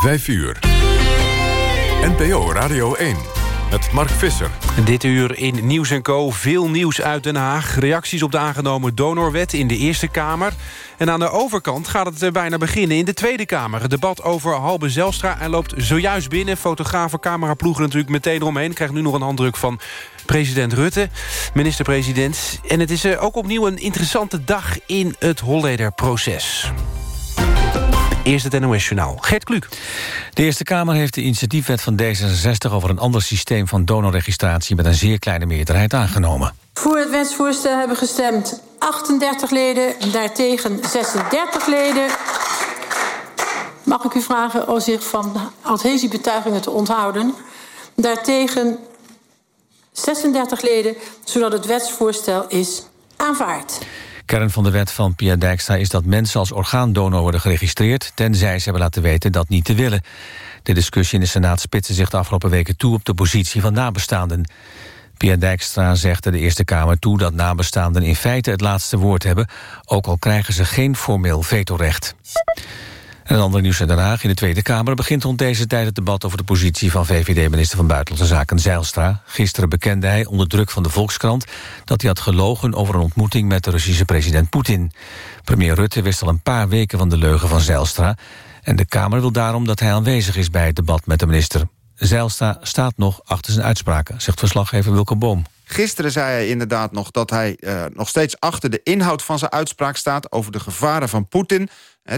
5 uur. NPO Radio 1 met Mark Visser. Dit uur in Nieuws Co. Veel nieuws uit Den Haag. Reacties op de aangenomen donorwet in de Eerste Kamer. En aan de overkant gaat het eh, bijna beginnen in de Tweede Kamer. Het debat over Halbe Zelstra. Hij loopt zojuist binnen. Fotografen, cameraploegen natuurlijk meteen eromheen. Krijgt nu nog een handdruk van president Rutte, minister-president. En het is eh, ook opnieuw een interessante dag in het Holleder-proces. Eerst het NOS-journaal. Gert Kluk. De Eerste Kamer heeft de initiatiefwet van D66... over een ander systeem van donorregistratie... met een zeer kleine meerderheid aangenomen. Voor het wetsvoorstel hebben gestemd 38 leden, daartegen 36 leden. Mag ik u vragen om zich van adhesiebetuigingen te onthouden? Daartegen 36 leden, zodat het wetsvoorstel is aanvaard. Kern van de wet van Pia Dijkstra is dat mensen als orgaandonor worden geregistreerd... tenzij ze hebben laten weten dat niet te willen. De discussie in de Senaat spitste zich de afgelopen weken toe... op de positie van nabestaanden. Pia Dijkstra zegt de Eerste Kamer toe dat nabestaanden in feite het laatste woord hebben... ook al krijgen ze geen formeel vetorecht. En een ander nieuws in Den Haag. In de Tweede Kamer begint rond deze tijd het debat... over de positie van VVD-minister van Buitenlandse Zaken Zeilstra. Gisteren bekende hij onder druk van de Volkskrant... dat hij had gelogen over een ontmoeting met de Russische president Poetin. Premier Rutte wist al een paar weken van de leugen van Zeilstra... en de Kamer wil daarom dat hij aanwezig is bij het debat met de minister. Zeilstra staat nog achter zijn uitspraken, zegt verslaggever Wilke Boom. Gisteren zei hij inderdaad nog dat hij uh, nog steeds achter de inhoud van zijn uitspraak staat... over de gevaren van Poetin.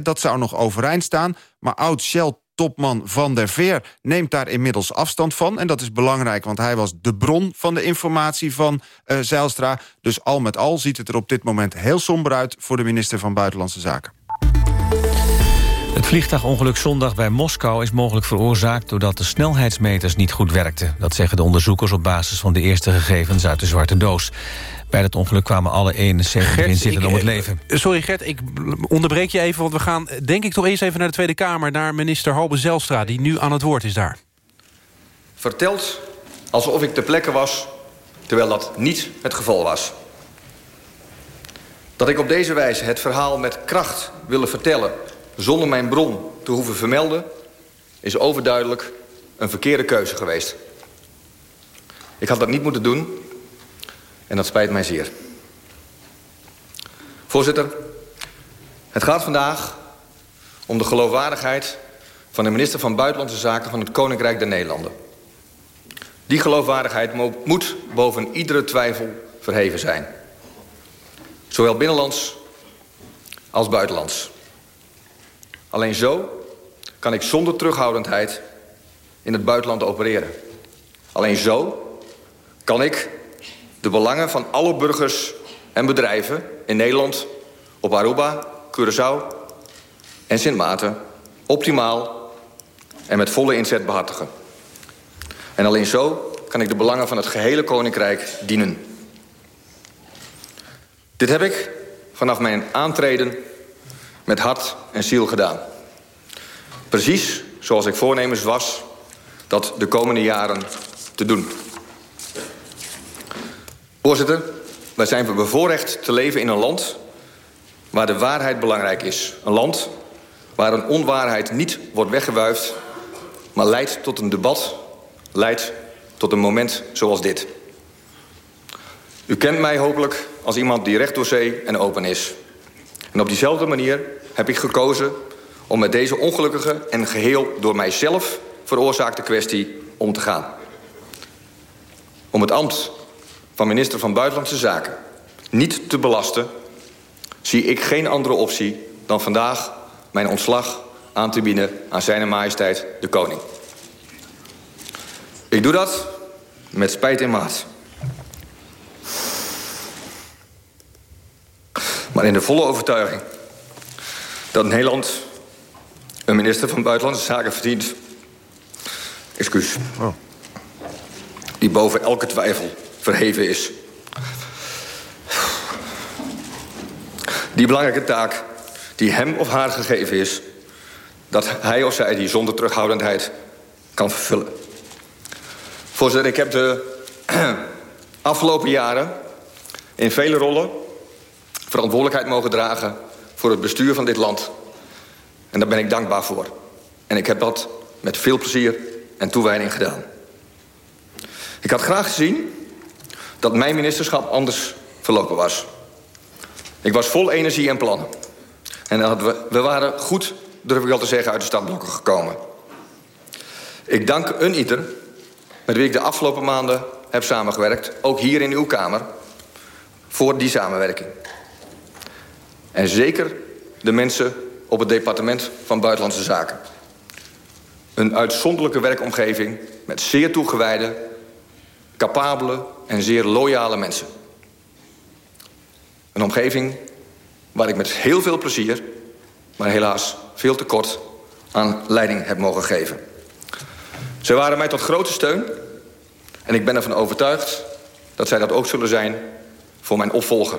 Dat zou nog overeind staan. Maar oud-Shell topman Van der Veer neemt daar inmiddels afstand van. En dat is belangrijk, want hij was de bron van de informatie van uh, Zijlstra. Dus al met al ziet het er op dit moment heel somber uit... voor de minister van Buitenlandse Zaken. Het vliegtuigongeluk zondag bij Moskou is mogelijk veroorzaakt... doordat de snelheidsmeters niet goed werkten. Dat zeggen de onderzoekers op basis van de eerste gegevens uit de zwarte doos. Bij het ongeluk kwamen alle 71 inzittenden om het leven. Eh, sorry Gert, ik onderbreek je even... want we gaan denk ik toch eerst even naar de Tweede Kamer... naar minister Halbe Zelstra, die nu aan het woord is daar. Vertelt alsof ik ter plekke was... terwijl dat niet het geval was. Dat ik op deze wijze het verhaal met kracht willen vertellen zonder mijn bron te hoeven vermelden... is overduidelijk een verkeerde keuze geweest. Ik had dat niet moeten doen en dat spijt mij zeer. Voorzitter, het gaat vandaag om de geloofwaardigheid... van de minister van Buitenlandse Zaken van het Koninkrijk der Nederlanden. Die geloofwaardigheid moet boven iedere twijfel verheven zijn. Zowel binnenlands als buitenlands. Alleen zo kan ik zonder terughoudendheid in het buitenland opereren. Alleen zo kan ik de belangen van alle burgers en bedrijven in Nederland... op Aruba, Curaçao en Sint Maarten optimaal en met volle inzet behartigen. En alleen zo kan ik de belangen van het gehele Koninkrijk dienen. Dit heb ik vanaf mijn aantreden met hart en ziel gedaan. Precies zoals ik voornemens was dat de komende jaren te doen. Voorzitter, wij zijn bevoorrecht te leven in een land waar de waarheid belangrijk is. Een land waar een onwaarheid niet wordt weggewuifd... maar leidt tot een debat, leidt tot een moment zoals dit. U kent mij hopelijk als iemand die recht door zee en open is. En op diezelfde manier heb ik gekozen om met deze ongelukkige en geheel door mijzelf veroorzaakte kwestie om te gaan. Om het ambt van minister van Buitenlandse Zaken niet te belasten... zie ik geen andere optie dan vandaag mijn ontslag aan te bieden aan zijn majesteit de koning. Ik doe dat met spijt in maat. Maar in de volle overtuiging dat Nederland een minister van Buitenlandse Zaken verdient... excuus, oh. die boven elke twijfel verheven is. Die belangrijke taak die hem of haar gegeven is... dat hij of zij die zonder terughoudendheid kan vervullen. Voorzitter, ik heb de afgelopen jaren in vele rollen... verantwoordelijkheid mogen dragen voor het bestuur van dit land... En daar ben ik dankbaar voor. En ik heb dat met veel plezier en toewijding gedaan. Ik had graag gezien dat mijn ministerschap anders verlopen was. Ik was vol energie en plannen. En we waren goed, durf ik wel te zeggen, uit de startblokken gekomen. Ik dank een ieder met wie ik de afgelopen maanden heb samengewerkt... ook hier in uw Kamer, voor die samenwerking. En zeker de mensen op het departement van Buitenlandse Zaken. Een uitzonderlijke werkomgeving met zeer toegewijde, capabele en zeer loyale mensen. Een omgeving waar ik met heel veel plezier, maar helaas veel te kort, aan leiding heb mogen geven. Zij waren mij tot grote steun en ik ben ervan overtuigd dat zij dat ook zullen zijn voor mijn opvolger.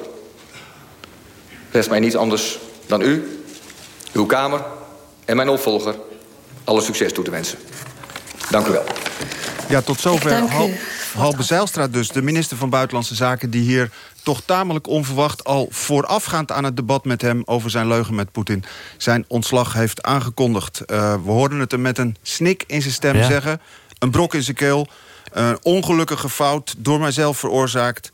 Rest mij niet anders dan u, uw Kamer en mijn opvolger alle succes toe te wensen. Dank u wel. Ja, tot zover Halbe Zijlstra dus, de minister van Buitenlandse Zaken... die hier toch tamelijk onverwacht al voorafgaand aan het debat met hem... over zijn leugen met Poetin zijn ontslag heeft aangekondigd. Uh, we hoorden het hem met een snik in zijn stem zeggen. Een brok in zijn keel. Een ongelukkige fout, door mijzelf veroorzaakt.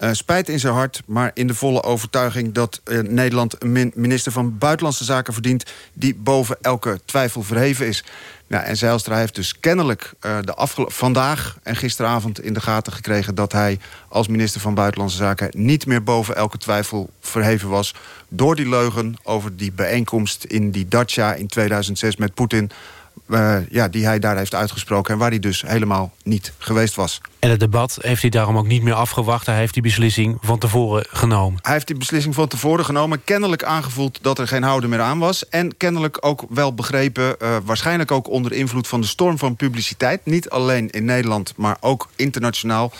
Uh, spijt in zijn hart, maar in de volle overtuiging... dat uh, Nederland een minister van Buitenlandse Zaken verdient... die boven elke twijfel verheven is. Nou, en Zijlstra heeft dus kennelijk uh, de vandaag en gisteravond in de gaten gekregen... dat hij als minister van Buitenlandse Zaken niet meer boven elke twijfel verheven was... door die leugen over die bijeenkomst in die Dacia in 2006 met Poetin... Uh, ja, die hij daar heeft uitgesproken... en waar hij dus helemaal niet geweest was. En het debat heeft hij daarom ook niet meer afgewacht. Hij heeft die beslissing van tevoren genomen. Hij heeft die beslissing van tevoren genomen. Kennelijk aangevoeld dat er geen houden meer aan was. En kennelijk ook wel begrepen... Uh, waarschijnlijk ook onder invloed van de storm van publiciteit. Niet alleen in Nederland, maar ook internationaal.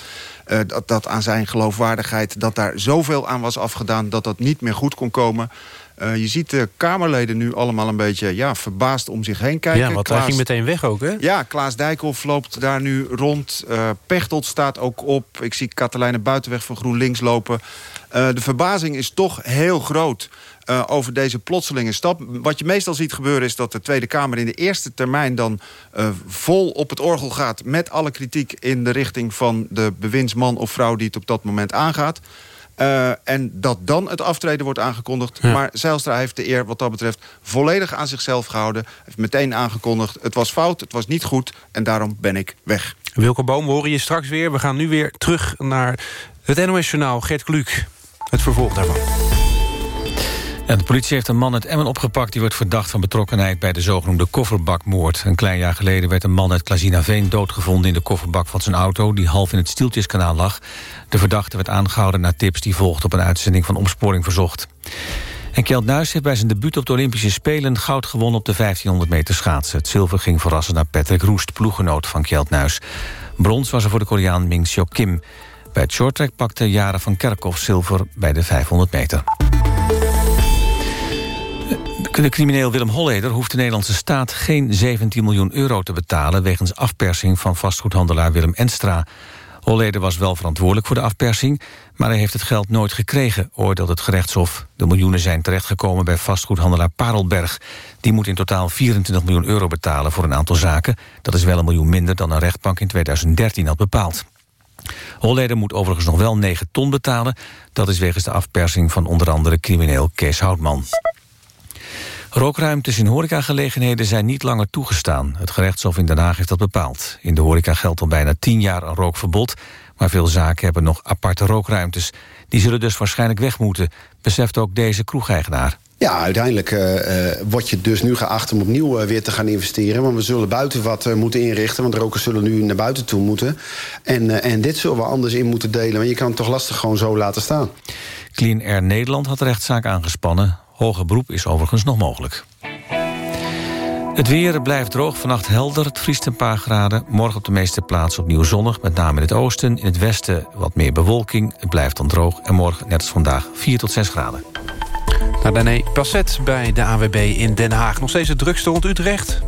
Uh, dat, dat aan zijn geloofwaardigheid, dat daar zoveel aan was afgedaan... dat dat niet meer goed kon komen... Uh, je ziet de Kamerleden nu allemaal een beetje ja, verbaasd om zich heen kijken. Ja, want Klaas, hij ging meteen weg ook, hè? Ja, Klaas Dijkhoff loopt daar nu rond. Uh, Pechtold staat ook op. Ik zie Katelijne Buitenweg van GroenLinks lopen. Uh, de verbazing is toch heel groot uh, over deze plotselinge stap. Wat je meestal ziet gebeuren is dat de Tweede Kamer in de eerste termijn... dan uh, vol op het orgel gaat met alle kritiek in de richting van de bewindsman of vrouw... die het op dat moment aangaat. Uh, en dat dan het aftreden wordt aangekondigd. Ja. Maar Zijlstra heeft de eer wat dat betreft volledig aan zichzelf gehouden. Heeft meteen aangekondigd, het was fout, het was niet goed... en daarom ben ik weg. Wilke Boom, we horen je straks weer. We gaan nu weer terug naar het NOS-journaal. Gert Kluk, het vervolg daarvan de politie heeft een man uit Emmen opgepakt... die wordt verdacht van betrokkenheid bij de zogenoemde kofferbakmoord. Een klein jaar geleden werd een man uit Klazinaveen doodgevonden... in de kofferbak van zijn auto, die half in het Stieltjeskanaal lag. De verdachte werd aangehouden na tips die volgden op een uitzending van Opsporing Verzocht. En Kjeld Nuis heeft bij zijn debuut op de Olympische Spelen... goud gewonnen op de 1500 meter schaatsen. Het zilver ging verrassen naar Patrick Roest, ploeggenoot van Kjeld Nuis. Brons was er voor de Koreaan Ming Seo Kim. Bij het shorttrack pakte Jaren van Kerkhoff zilver bij de 500 meter. De crimineel Willem Holleder hoeft de Nederlandse staat geen 17 miljoen euro te betalen... wegens afpersing van vastgoedhandelaar Willem Enstra. Holleder was wel verantwoordelijk voor de afpersing... maar hij heeft het geld nooit gekregen, oordeelt het gerechtshof. De miljoenen zijn terechtgekomen bij vastgoedhandelaar Parelberg. Die moet in totaal 24 miljoen euro betalen voor een aantal zaken. Dat is wel een miljoen minder dan een rechtbank in 2013 had bepaald. Holleder moet overigens nog wel 9 ton betalen. Dat is wegens de afpersing van onder andere crimineel Kees Houtman. Rookruimtes in horecagelegenheden zijn niet langer toegestaan. Het gerechtshof in Den Haag heeft dat bepaald. In de horeca geldt al bijna tien jaar een rookverbod... maar veel zaken hebben nog aparte rookruimtes. Die zullen dus waarschijnlijk weg moeten, beseft ook deze kroegeigenaar. Ja, uiteindelijk uh, word je dus nu geacht om opnieuw uh, weer te gaan investeren. Want we zullen buiten wat moeten inrichten. Want rokers zullen nu naar buiten toe moeten. En, en dit zullen we anders in moeten delen. Want je kan het toch lastig gewoon zo laten staan. Clean Air Nederland had de rechtszaak aangespannen. Hoger beroep is overigens nog mogelijk. Het weer blijft droog, vannacht helder. Het vriest een paar graden. Morgen op de meeste plaatsen opnieuw zonnig, met name in het oosten. In het westen wat meer bewolking. Het blijft dan droog. En morgen, net als vandaag, 4 tot 6 graden. Naar Dané Passet bij de AWB in Den Haag. Nog steeds het drukste rond Utrecht?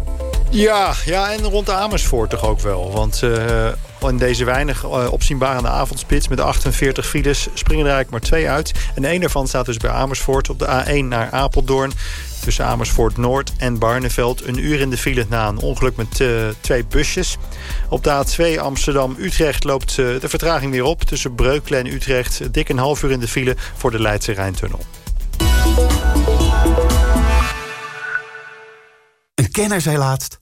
Ja, ja, en rond Amersfoort toch ook wel. Want uh, in deze weinig uh, opzienbarende avondspits met 48 files springen er eigenlijk maar twee uit. En één daarvan staat dus bij Amersfoort op de A1 naar Apeldoorn. Tussen Amersfoort Noord en Barneveld een uur in de file na een ongeluk met uh, twee busjes. Op de A2 Amsterdam-Utrecht loopt uh, de vertraging weer op. Tussen Breukelen en Utrecht dik een half uur in de file voor de Leidse Rijntunnel. Een kenner zei laatst...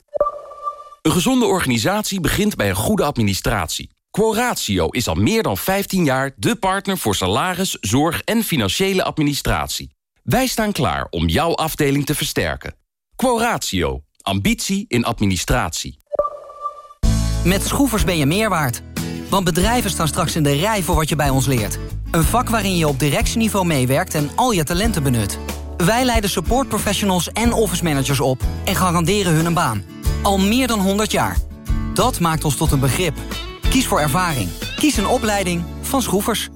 Een gezonde organisatie begint bij een goede administratie. Quoratio is al meer dan 15 jaar de partner voor salaris, zorg en financiële administratie. Wij staan klaar om jouw afdeling te versterken. Quoratio. Ambitie in administratie. Met Schroefers ben je meer waard. Want bedrijven staan straks in de rij voor wat je bij ons leert. Een vak waarin je op directieniveau meewerkt en al je talenten benut. Wij leiden support professionals en office managers op en garanderen hun een baan. Al meer dan 100 jaar. Dat maakt ons tot een begrip. Kies voor ervaring. Kies een opleiding van Schroefers.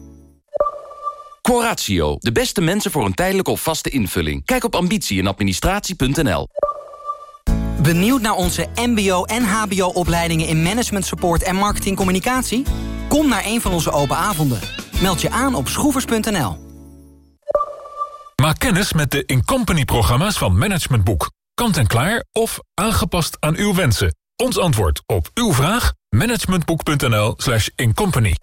Coratio, de beste mensen voor een tijdelijke of vaste invulling. Kijk op ambitie en administratie.nl. Benieuwd naar onze mbo- en hbo-opleidingen in management support en marketingcommunicatie? Kom naar een van onze open avonden. Meld je aan op schroevers.nl. Maak kennis met de Incompany-programma's van Management Boek. Kant-en-klaar of aangepast aan uw wensen. Ons antwoord op uw vraag? managementboek.nl slash incompany.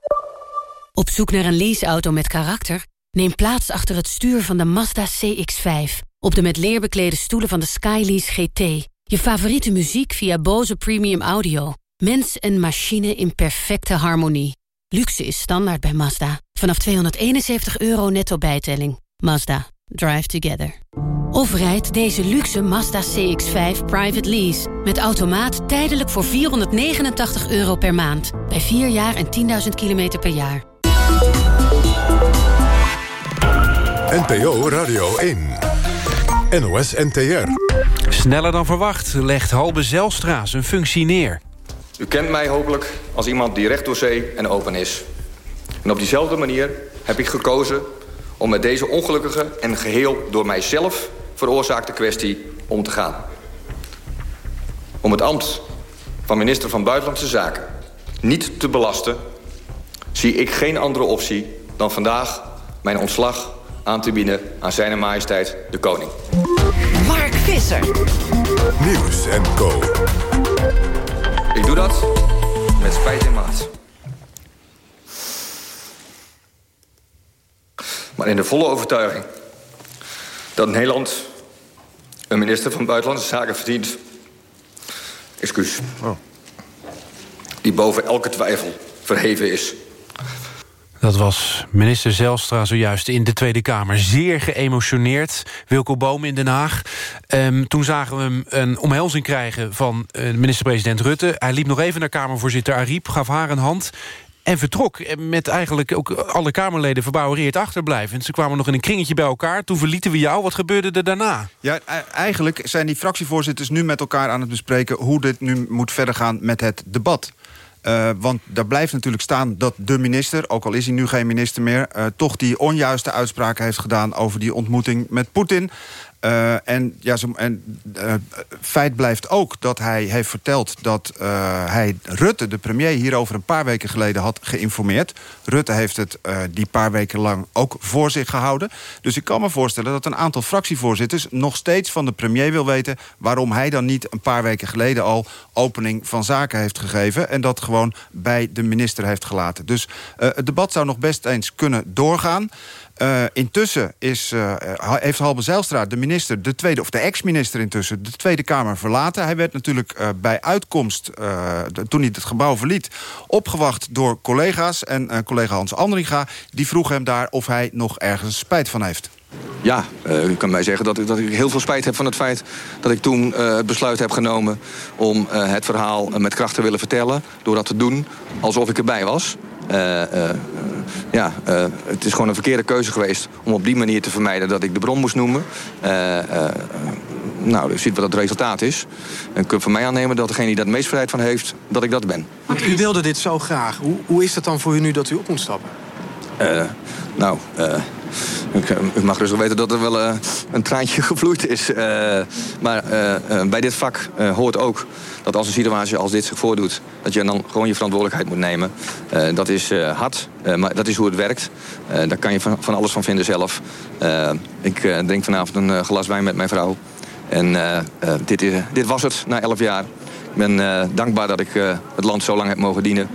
Op zoek naar een leaseauto met karakter? Neem plaats achter het stuur van de Mazda CX-5. Op de met leer beklede stoelen van de Skylease GT. Je favoriete muziek via Bose Premium Audio. Mens en machine in perfecte harmonie. Luxe is standaard bij Mazda. Vanaf 271 euro netto bijtelling. Mazda. Drive together. Of rijd deze luxe Mazda CX-5 private lease. Met automaat tijdelijk voor 489 euro per maand. Bij 4 jaar en 10.000 kilometer per jaar. NPO Radio 1. NOS NTR. Sneller dan verwacht legt Halbe Zelstra zijn functie neer. U kent mij hopelijk als iemand die recht door zee en open is. En op diezelfde manier heb ik gekozen om met deze ongelukkige en geheel door mijzelf veroorzaakte kwestie om te gaan. Om het ambt van minister van Buitenlandse Zaken niet te belasten... zie ik geen andere optie dan vandaag mijn ontslag aan te bieden aan zijn majesteit de koning. Mark Visser. Nieuws en Co. Ik doe dat met spijt en maat. Maar in de volle overtuiging dat Nederland een minister van Buitenlandse Zaken verdient. Excuus. Oh. Die boven elke twijfel verheven is. Dat was minister Zelstra zojuist in de Tweede Kamer. Zeer geëmotioneerd. Wilco Boom in Den Haag. Um, toen zagen we hem een omhelzing krijgen van uh, minister-president Rutte. Hij liep nog even naar Kamervoorzitter Ariep, gaf haar een hand... En vertrok met eigenlijk ook alle Kamerleden verbouwereerd achterblijven. Ze kwamen nog in een kringetje bij elkaar. Toen verlieten we jou. Wat gebeurde er daarna? Ja, e- eigenlijk zijn die fractievoorzitters nu met elkaar aan het bespreken... hoe dit nu moet verder gaan met het debat. Uh, want daar blijft natuurlijk staan dat de minister... ook al is hij nu geen minister meer... Uh, toch die onjuiste uitspraken heeft gedaan over die ontmoeting met Poetin. Uh, en ja, zo, en uh, feit blijft ook dat hij heeft verteld... dat uh, hij Rutte, de premier, hierover een paar weken geleden had geïnformeerd. Rutte heeft het die paar weken lang ook voor zich gehouden. Dus ik kan me voorstellen dat een aantal fractievoorzitters... nog steeds van de premier wil weten... waarom hij dan niet een paar weken geleden al opening van zaken heeft gegeven... en dat gewoon bij de minister heeft gelaten. Dus het debat zou nog best eens kunnen doorgaan... Uh, intussen is, uh, heeft Halbe Zijlstra, de minister, de tweede, of de ex-minister intussen, de Tweede Kamer verlaten. Hij werd natuurlijk bij uitkomst, toen hij het gebouw verliet, opgewacht door collega's. En collega Hans Andringa, die vroeg hem daar of hij nog ergens spijt van heeft. Ja, uh, u kan mij zeggen dat ik, dat ik heel veel spijt heb van het feit... dat ik toen uh, het besluit heb genomen om uh, het verhaal met kracht te willen vertellen... door dat te doen alsof ik erbij was. ja, het is gewoon een verkeerde keuze geweest om op die manier te vermijden... dat ik de bron moest noemen. nou, u ziet wat het resultaat is. En kunt van mij aannemen dat degene die daar het meest vrijheid van heeft... dat ik dat ben. Want u wilde dit zo graag. Hoe, hoe is het dan voor u nu dat u op moet stappen? Nou, uh, u mag rustig weten dat er wel uh, een traantje gevloeid is. maar bij dit vak hoort ook dat als een situatie als dit zich voordoet... dat je dan gewoon je verantwoordelijkheid moet nemen. dat is hard, maar dat is hoe het werkt. daar kan je van, van, alles van vinden zelf. ik drink vanavond een glas wijn met mijn vrouw. En dit, is, dit was het na elf jaar. Ik ben dankbaar dat ik het land zo lang heb mogen dienen.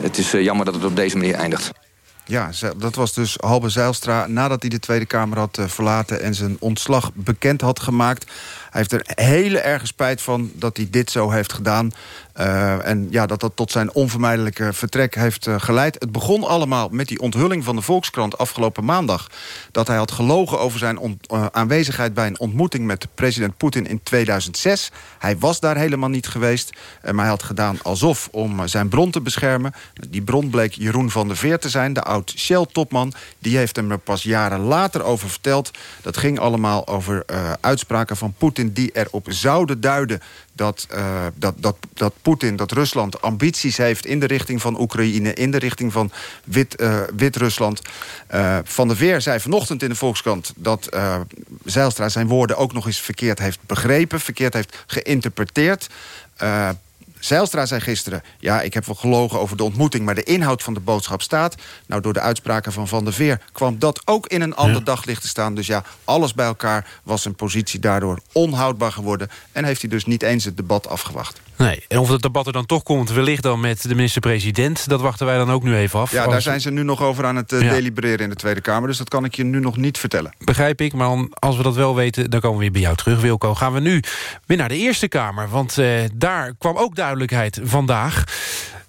het is jammer dat het op deze manier eindigt. Ja, dat was dus Halbe Zijlstra nadat hij de Tweede Kamer had eh, verlaten... en zijn ontslag bekend had gemaakt. Hij heeft er hele erge spijt van dat hij dit zo heeft gedaan. Uh, en ja, dat dat tot zijn onvermijdelijke vertrek heeft uh, geleid. Het begon allemaal met die onthulling van de Volkskrant afgelopen maandag. Dat hij had gelogen over zijn uh, aanwezigheid bij een ontmoeting met president Poetin in 2006. Hij was daar helemaal niet geweest. maar hij had gedaan alsof om zijn bron te beschermen. Die bron bleek Jeroen van der Veer te zijn, de oud-Shell-topman. Die heeft hem er pas jaren later over verteld. Dat ging allemaal over uitspraken van Poetin die erop zouden duiden dat, uh, dat, dat, dat Poetin, dat Rusland ambities heeft... in de richting van Oekraïne, in de richting van Wit-Rusland. Wit uh, van der Veer zei vanochtend in de Volkskrant... dat Zijlstra zijn woorden ook nog eens verkeerd heeft begrepen... verkeerd heeft geïnterpreteerd... Zijlstra zei gisteren... ja, ik heb wel gelogen over de ontmoeting... maar de inhoud van de boodschap staat. Nou, door de uitspraken van Van der Veer... kwam dat ook in een ander daglicht te staan. Dus ja, alles bij elkaar was zijn positie daardoor onhoudbaar geworden... en heeft hij dus niet eens het debat afgewacht. Nee, en of het debat er dan toch komt, wellicht dan met de minister-president... dat wachten wij dan ook nu even af. Ja, daar zijn ze nu nog over aan het uh, delibereren in de Tweede Kamer... dus dat kan ik je nu nog niet vertellen. Begrijp ik, maar als we dat wel weten... dan komen we weer bij jou terug, Wilco. Gaan we nu weer naar de Eerste Kamer, want uh, daar kwam ook duidelijkheid vandaag...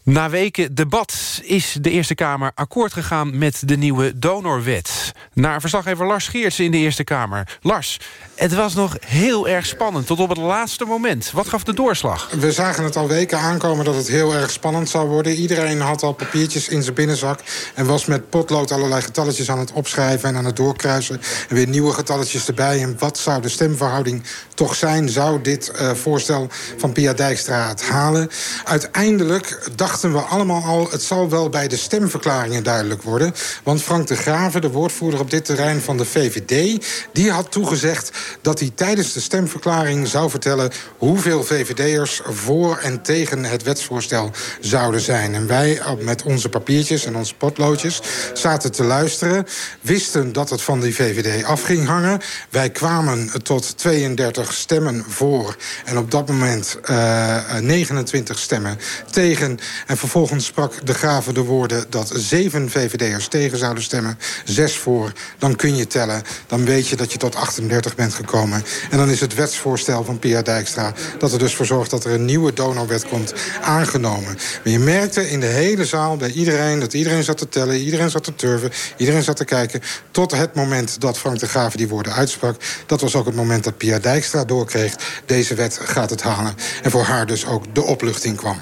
Na weken debat is de Eerste Kamer akkoord gegaan met de nieuwe donorwet. Naar verslaggever Lars Geerts in de Eerste Kamer. Lars, het was nog heel erg spannend tot op het laatste moment. Wat gaf de doorslag? We zagen het al weken aankomen dat het heel erg spannend zou worden. Iedereen had al papiertjes in zijn binnenzak... en was met potlood allerlei getalletjes aan het opschrijven en aan het doorkruisen. En weer nieuwe getalletjes erbij. En wat zou de stemverhouding toch zijn? Zou dit uh, voorstel van Pia Dijkstra het halen? Uiteindelijk we allemaal al... het zal wel bij de stemverklaringen duidelijk worden. Want Frank de Graven, de woordvoerder op dit terrein van de VVD... die had toegezegd dat hij tijdens de stemverklaring zou vertellen... hoeveel VVD'ers voor en tegen het wetsvoorstel zouden zijn. En wij met onze papiertjes en onze potloodjes zaten te luisteren... wisten dat het van die VVD af ging hangen. Wij kwamen tot 32 stemmen voor. En op dat moment uh, 29 stemmen tegen. En vervolgens sprak de Graven de woorden dat zeven VVD'ers tegen zouden stemmen, zes voor. Dan kun je tellen. Dan weet je dat je tot 38 bent gekomen. En dan is het wetsvoorstel van Pia Dijkstra... dat er dus voor zorgt dat er een nieuwe donorwet komt, aangenomen. Maar je merkte in de hele zaal, bij iedereen... dat iedereen zat te tellen, iedereen zat te turven... iedereen zat te kijken, tot het moment dat Frank de Graven die woorden uitsprak. Dat was ook het moment dat Pia Dijkstra doorkreeg... deze wet gaat het halen. En voor haar dus ook de opluchting kwam.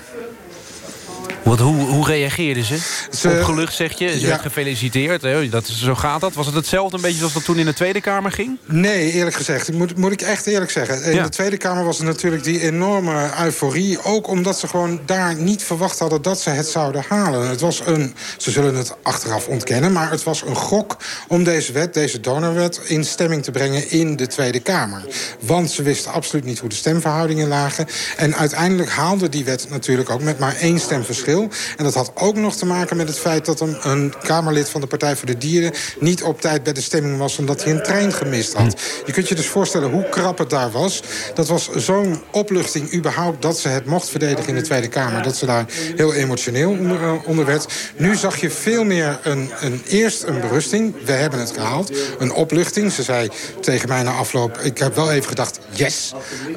Wat, hoe, hoe reageerden ze? ze? Opgelucht, zeg je. Ze ja. werd gefeliciteerd. Hè? Dat, zo gaat dat. Was het hetzelfde een beetje zoals dat toen in de Tweede Kamer ging? Nee, eerlijk gezegd. Moet, moet ik echt eerlijk zeggen. In de Tweede Kamer was het natuurlijk die enorme euforie. Ook omdat ze gewoon daar niet verwacht hadden dat ze het zouden halen. Het was een, ze zullen het achteraf ontkennen... maar het was een gok om deze wet, deze donorwet... in stemming te brengen in de Tweede Kamer. Want ze wisten absoluut niet hoe de stemverhoudingen lagen. En uiteindelijk haalde die wet natuurlijk ook met maar één stemverschil en dat had ook nog te maken met het feit dat een, een Kamerlid van de Partij voor de Dieren... niet op tijd bij de stemming was omdat hij een trein gemist had. Je kunt je dus voorstellen hoe krap het daar was. Dat was zo'n opluchting überhaupt dat ze het mocht verdedigen in de Tweede Kamer. Dat ze daar heel emotioneel onder, uh, onder werd. Nu zag je veel meer een, een, eerst een berusting. We hebben het gehaald. Een opluchting. Ze zei tegen mij na afloop... ik heb wel even gedacht, yes,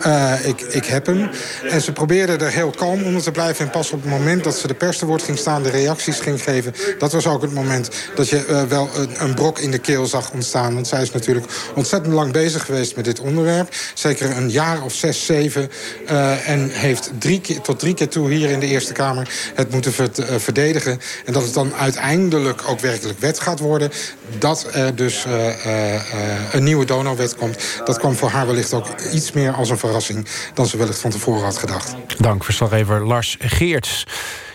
uh, ik, ik heb hem. En ze probeerde er heel kalm onder te blijven. En pas op het moment dat de pers te ging staan, de reacties ging geven... dat was ook het moment dat je uh, wel een, brok in de keel zag ontstaan. Want zij is natuurlijk ontzettend lang bezig geweest met dit onderwerp. Zeker een jaar of zes, zeven. Uh, en heeft drie keer, tot drie keer toe hier in de Eerste Kamer het moeten uh, verdedigen. En dat het dan uiteindelijk ook werkelijk wet gaat worden. Dat er dus een nieuwe donorwet komt. Dat kwam voor haar wellicht ook iets meer als een verrassing... dan ze wellicht van tevoren had gedacht. Dank, verslaggever Lars Geerts.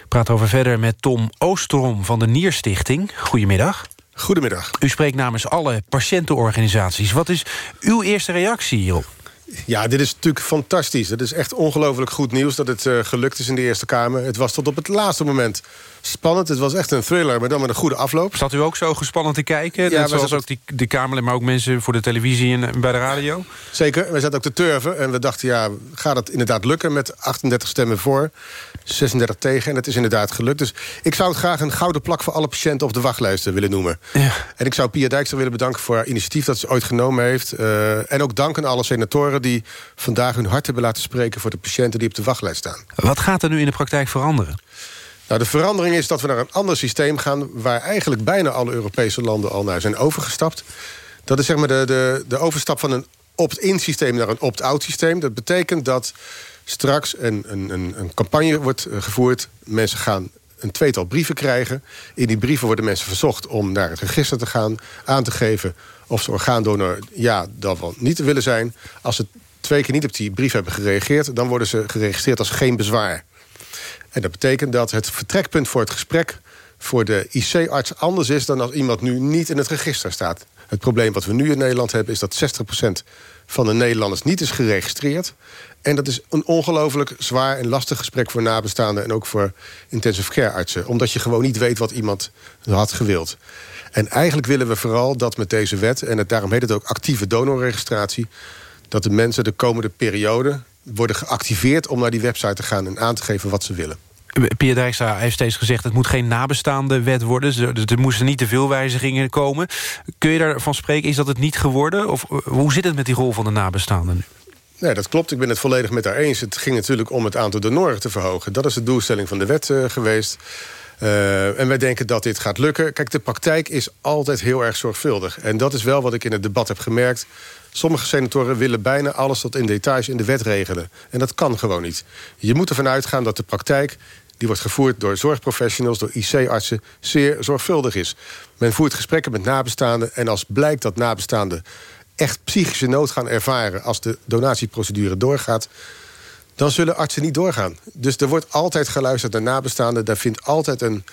Praat over verder met Tom Oostrom van de Nierstichting. Goedemiddag. Goedemiddag. U spreekt namens alle patiëntenorganisaties. Wat is uw eerste reactie hierop? Ja, dit is natuurlijk fantastisch. Het is echt ongelooflijk goed nieuws dat het uh, gelukt is in de Eerste Kamer. Het was tot op het laatste moment spannend. Het was echt een thriller, maar dan met een goede afloop. Zat u ook zo gespannen te kijken? Ja, zoals ook die, de Kamerlid, maar ook mensen voor de televisie en bij de radio? Zeker, we zaten ook te turven. En we dachten, ja, gaat het inderdaad lukken met 38 stemmen voor, 36 tegen. En het is inderdaad gelukt. Dus ik zou het graag een gouden plak voor alle patiënten op de wachtlijsten willen noemen. Ja. En ik zou Pia Dijkstra willen bedanken voor haar initiatief dat ze ooit genomen heeft. Uh, en ook danken aan alle senatoren die vandaag hun hart hebben laten spreken... voor de patiënten die op de wachtlijst staan. Wat gaat er nu in de praktijk veranderen? Nou, de verandering is dat we naar een ander systeem gaan... waar eigenlijk bijna alle Europese landen al naar zijn overgestapt. Dat is zeg maar de, de, de overstap van een opt-in systeem naar een opt-out systeem. Dat betekent dat straks een, een, een, campagne wordt eh, gevoerd. Mensen gaan een tweetal brieven krijgen. In die brieven worden mensen verzocht om naar het register te gaan... aan te geven of ze orgaandonor ja dan wel niet willen zijn. Als ze twee keer niet op die brief hebben gereageerd... dan worden ze geregistreerd als geen bezwaar. En dat betekent dat het vertrekpunt voor het gesprek... voor de IC-arts anders is dan als iemand nu niet in het register staat. Het probleem wat we nu in Nederland hebben... is dat 60% van de Nederlanders niet is geregistreerd. En dat is een ongelooflijk zwaar en lastig gesprek voor nabestaanden... en ook voor intensive care artsen. Omdat je gewoon niet weet wat iemand had gewild. En eigenlijk willen we vooral dat met deze wet... en het, daarom heet het ook actieve donorregistratie... dat de mensen de komende periode worden geactiveerd... om naar die website te gaan en aan te geven wat ze willen. Pia Dijkstra heeft steeds gezegd... het moet geen nabestaande wet worden. Dus er moesten niet te veel wijzigingen komen. Kun je daarvan spreken? Is dat het niet geworden? Of eh, hoe zit het met die rol van de nabestaanden nu? Nee, dat klopt. Ik ben het volledig met haar eens. Het ging natuurlijk om het aantal donoren te verhogen. Dat is de doelstelling van de wet uh, geweest. Uh, en wij denken dat dit gaat lukken. Kijk, de praktijk is altijd heel erg zorgvuldig. En dat is wel wat ik in het debat heb gemerkt. Sommige senatoren willen bijna alles tot in details in de wet regelen. En dat kan gewoon niet. Je moet ervan uitgaan dat de praktijk die wordt gevoerd door zorgprofessionals, door IC-artsen, zeer zorgvuldig is. Men voert gesprekken met nabestaanden en als blijkt dat nabestaanden echt psychische nood gaan ervaren als de donatieprocedure doorgaat, dan zullen artsen niet doorgaan. Dus er wordt altijd geluisterd naar nabestaanden. Daar vindt altijd een,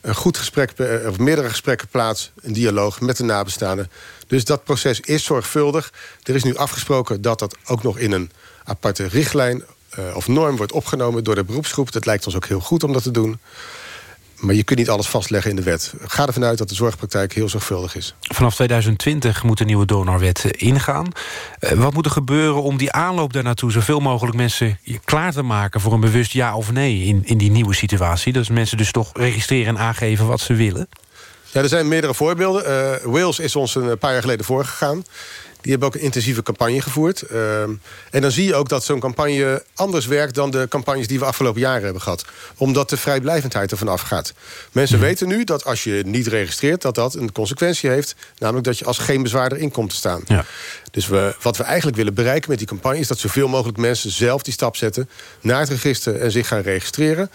een goed gesprek, eh, of meerdere gesprekken plaats, een dialoog met de nabestaanden. Dus dat proces is zorgvuldig. Er is nu afgesproken dat dat ook nog in een aparte richtlijn uh, of norm wordt opgenomen door de beroepsgroep. Dat lijkt ons ook heel goed om dat te doen. Maar je kunt niet alles vastleggen in de wet. Ga ervan uit dat de zorgpraktijk heel zorgvuldig is. Vanaf 2020 moet de nieuwe donorwet eh, ingaan. Uh, wat moet er gebeuren om die aanloop daarnaartoe... zoveel mogelijk mensen klaar te maken voor een bewust ja of nee... in, in die nieuwe situatie? Dat mensen dus toch registreren en aangeven wat ze willen? Ja, er zijn meerdere voorbeelden. Uh, Wales is ons een paar jaar geleden voorgegaan. Die hebben ook een intensieve campagne gevoerd. Uh, en dan zie je ook dat zo'n campagne anders werkt... dan de campagnes die we afgelopen jaren hebben gehad. Omdat de vrijblijvendheid ervan afgaat. Mensen mhm. weten nu dat als je niet registreert... dat dat een consequentie heeft. Namelijk dat je als geen bezwaarder in komt te staan. Ja. Dus we, wat we eigenlijk willen bereiken met die campagne... is dat zoveel mogelijk mensen zelf die stap zetten... naar het register en zich gaan registreren.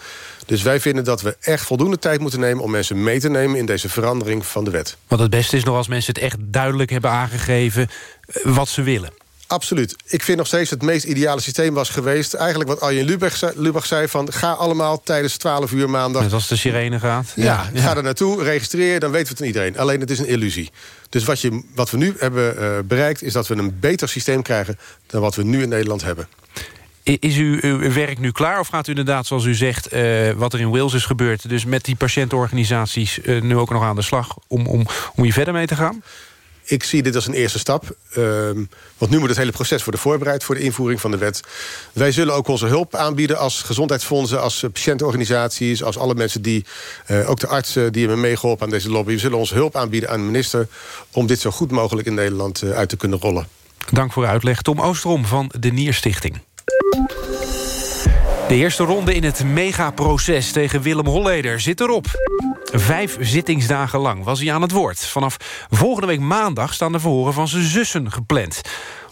Dus wij vinden dat we echt voldoende tijd moeten nemen... om mensen mee te nemen in deze verandering van de wet. Want het beste is nog als mensen het echt duidelijk hebben aangegeven... Eh, wat ze willen. Absoluut. Ik vind nog steeds het meest ideale systeem was geweest... eigenlijk wat Arjen Lubach zei, Lubach zei van... ga allemaal tijdens 12 uur maandag... Net als de sirene gaat. Ja, ja, ga er naartoe, registreer, dan weten we het van iedereen. Alleen het is een illusie. Dus wat, je, wat we nu hebben uh, bereikt... is dat we een beter systeem krijgen... dan wat we nu in Nederland hebben. Is uw werk nu klaar of gaat u inderdaad, zoals u zegt... Uh, wat er in Wales is gebeurd... dus met die patiëntenorganisaties uh, nu ook nog aan de slag... om, om, om hier verder mee te gaan? Ik zie dit als een eerste stap. Uh, want nu moet het hele proces worden voorbereid... voor de invoering van de wet. Wij zullen ook onze hulp aanbieden als gezondheidsfondsen... als patiëntenorganisaties, als alle mensen die... Uh, ook de artsen die hebben meegeholpen aan deze lobby... we zullen onze hulp aanbieden aan de minister... om dit zo goed mogelijk in Nederland uh, uit te kunnen rollen. Dank voor uw uitleg. Tom Oostrom van de Nierstichting. De eerste ronde in het megaproces tegen Willem Holleder zit erop. Vijf zittingsdagen lang was hij aan het woord. Vanaf volgende week maandag staan de verhoren van zijn zussen gepland.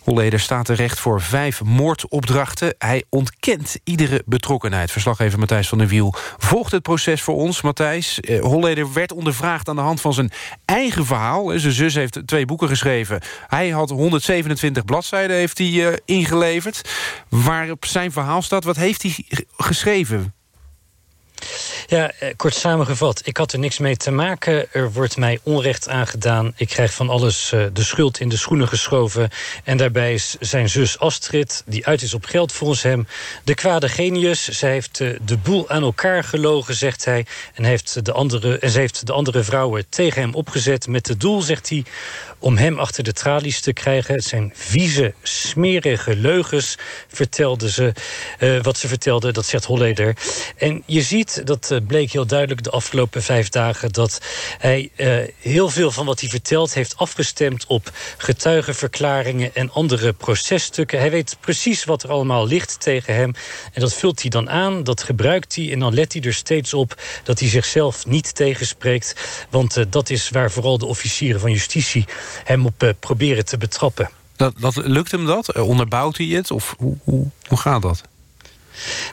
Holleder staat terecht voor vijf moordopdrachten. Hij ontkent iedere betrokkenheid. Verslaggever Matthijs van der Wiel volgt het proces voor ons. Matthijs, eh, Holleder werd ondervraagd aan de hand van zijn eigen verhaal. Zijn zus heeft twee boeken geschreven. Hij had 127 bladzijden heeft hij, uh, ingeleverd. Waarop zijn verhaal staat. Wat heeft hij geschreven? Ja, eh, kort samengevat. Ik had er niks mee te maken. Er wordt mij onrecht aangedaan. Ik krijg van alles uh, de schuld in de schoenen geschoven. En daarbij is zijn zus Astrid, die uit is op geld volgens hem... de kwade genius. Zij heeft uh, de boel aan elkaar gelogen, zegt hij. En, heeft de andere, en ze heeft de andere vrouwen tegen hem opgezet... met het doel, zegt hij, om hem achter de tralies te krijgen. Het zijn vieze, smerige leugens, vertelde ze. Wat ze vertelde, dat zegt Holleder. En je ziet, dat bleek heel duidelijk de afgelopen vijf dagen... dat hij uh, heel veel van wat hij vertelt heeft afgestemd... op getuigenverklaringen en andere processtukken. Hij weet precies wat er allemaal ligt tegen hem. En dat vult hij dan aan, dat gebruikt hij... en dan let hij er steeds op dat hij zichzelf niet tegenspreekt. Want dat is waar vooral de officieren van justitie hem op proberen te betrappen. Dat, dat, lukt hem dat? Onderbouwt hij het? Of hoe, hoe gaat dat?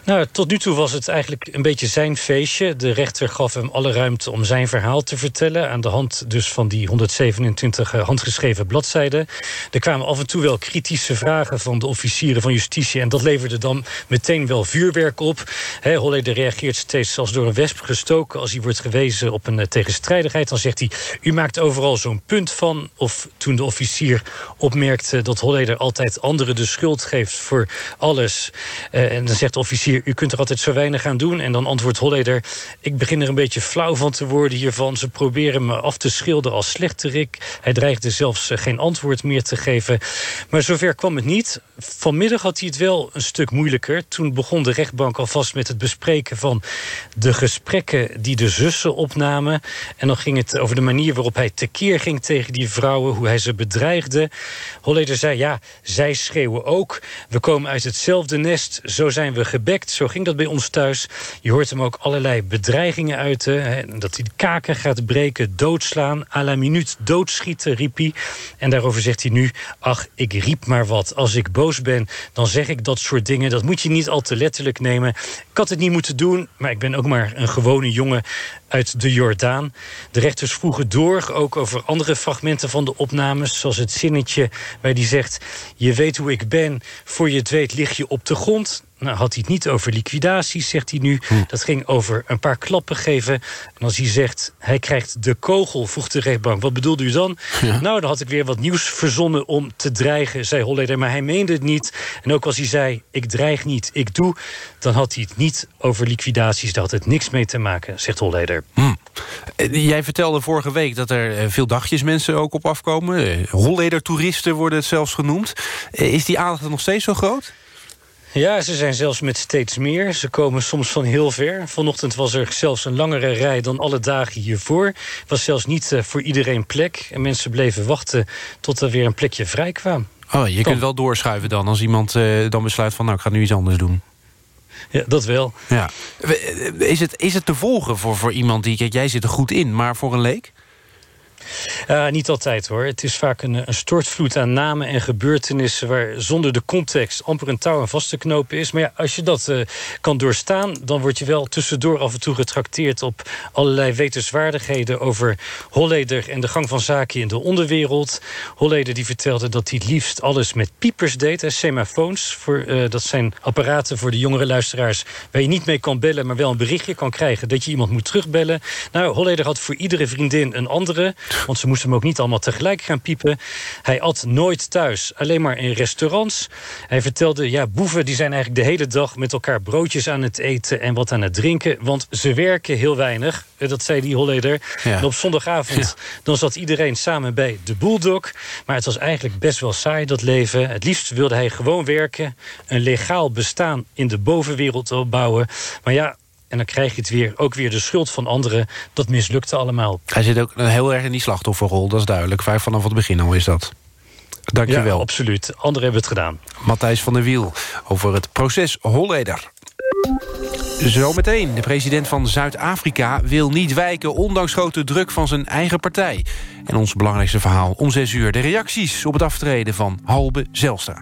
Nou, tot nu toe was het eigenlijk een beetje zijn feestje. De rechter gaf hem alle ruimte om zijn verhaal te vertellen... aan de hand dus van die 127 handgeschreven bladzijden. Er kwamen af en toe wel kritische vragen van de officieren van justitie... en dat leverde dan meteen wel vuurwerk op. He, Holleder reageert steeds als door een wesp gestoken... als hij wordt gewezen op een tegenstrijdigheid. Dan zegt hij, u maakt overal zo'n punt van. Of toen de officier opmerkte dat Holleder altijd anderen de schuld geeft... voor alles. Uh, en dan zegt officier, u kunt er altijd zo weinig aan doen. En dan antwoordt Holleder, ik begin er een beetje flauw van te worden hiervan. Ze proberen me af te schilderen als slechterik. Hij dreigde zelfs geen antwoord meer te geven. Maar zover kwam het niet. Vanmiddag had hij het wel een stuk moeilijker. Toen begon de rechtbank alvast met het bespreken van de gesprekken die de zussen opnamen. En dan ging het over de manier waarop hij tekeer ging tegen die vrouwen, hoe hij ze bedreigde. Holleder zei, ja, zij schreeuwen ook. We komen uit hetzelfde nest, zo zijn we gebekt. Zo ging dat bij ons thuis. Je hoort hem ook allerlei bedreigingen uiten. Hè, dat hij de kaken gaat breken, doodslaan, à la minuut doodschieten, riep hij. En daarover zegt hij nu, ach, ik riep maar wat. Als ik boos ben, dan zeg ik dat soort dingen. Dat moet je niet al te letterlijk nemen. Ik had het niet moeten doen, maar ik ben ook maar een gewone jongen uit de Jordaan. De rechters vroegen door, ook over andere fragmenten van de opnames... zoals het zinnetje waar die zegt... je weet hoe ik ben, voor je het weet lig je op de grond. Nou, had hij het niet over liquidaties, zegt hij nu. Hm. Dat ging over een paar klappen geven. En als hij zegt, hij krijgt de kogel, vroeg de rechtbank. Wat bedoelde u dan? Ja. Nou, dan had ik weer wat nieuws verzonnen om te dreigen, zei Holleder. Maar hij meende het niet. En ook als hij zei, ik dreig niet, ik doe... dan had hij het niet over liquidaties. Daar had het niks mee te maken, zegt Holleder. Hm. Jij vertelde vorige week dat er veel dagjes mensen ook op afkomen. Holleder-toeristen worden het zelfs genoemd. Is die aandacht nog steeds zo groot? Ja, ze zijn zelfs met steeds meer. Ze komen soms van heel ver. Vanochtend was er zelfs een langere rij dan alle dagen hiervoor. Het was zelfs niet uh, voor iedereen plek. En mensen bleven wachten tot er weer een plekje vrij kwam. Oh, je kunt wel doorschuiven dan als iemand uh, dan besluit van... nou, ik ga nu iets anders doen. Ja, dat wel. Ja. Is, het, is het te volgen voor, voor iemand die... Kijk, jij zit er goed in, maar voor een leek? Uh, niet altijd hoor. Het is vaak een, een, stortvloed aan namen en gebeurtenissen... waar zonder de context amper een touw aan vast te knopen is. Maar ja, als je dat uh, kan doorstaan... dan word je wel tussendoor af en toe getrakteerd... op allerlei wetenswaardigheden over Holleder... en de gang van zaken in de onderwereld. Holleder die vertelde dat hij het liefst alles met piepers deed. Hè, semafoons, voor, uh, dat zijn apparaten voor de jongere luisteraars... waar je niet mee kan bellen, maar wel een berichtje kan krijgen... dat je iemand moet terugbellen. Nou, Holleder had voor iedere vriendin een andere... Want ze moesten hem ook niet allemaal tegelijk gaan piepen. Hij at nooit thuis, alleen maar in restaurants. Hij vertelde, ja, boeven die zijn eigenlijk de hele dag... met elkaar broodjes aan het eten en wat aan het drinken. Want ze werken heel weinig, dat zei die Holleder. Ja. En op zondagavond ja. dan zat iedereen samen bij de Bulldog. Maar het was eigenlijk best wel saai, dat leven. Het liefst wilde hij gewoon werken. Een legaal bestaan in de bovenwereld opbouwen. Maar ja, en dan krijg je het weer, ook weer de schuld van anderen. Dat mislukte allemaal. Hij zit ook heel erg in die slachtofferrol, dat is duidelijk. Vaak vanaf het begin al is dat. Dank je wel. absoluut. Anderen hebben het gedaan. Matthijs van der Wiel over het proces Holleder. Zometeen, de president van Zuid-Afrika wil niet wijken... ondanks grote druk van zijn eigen partij. En ons belangrijkste verhaal om zes uur... de reacties op het aftreden van Halbe Zelstra.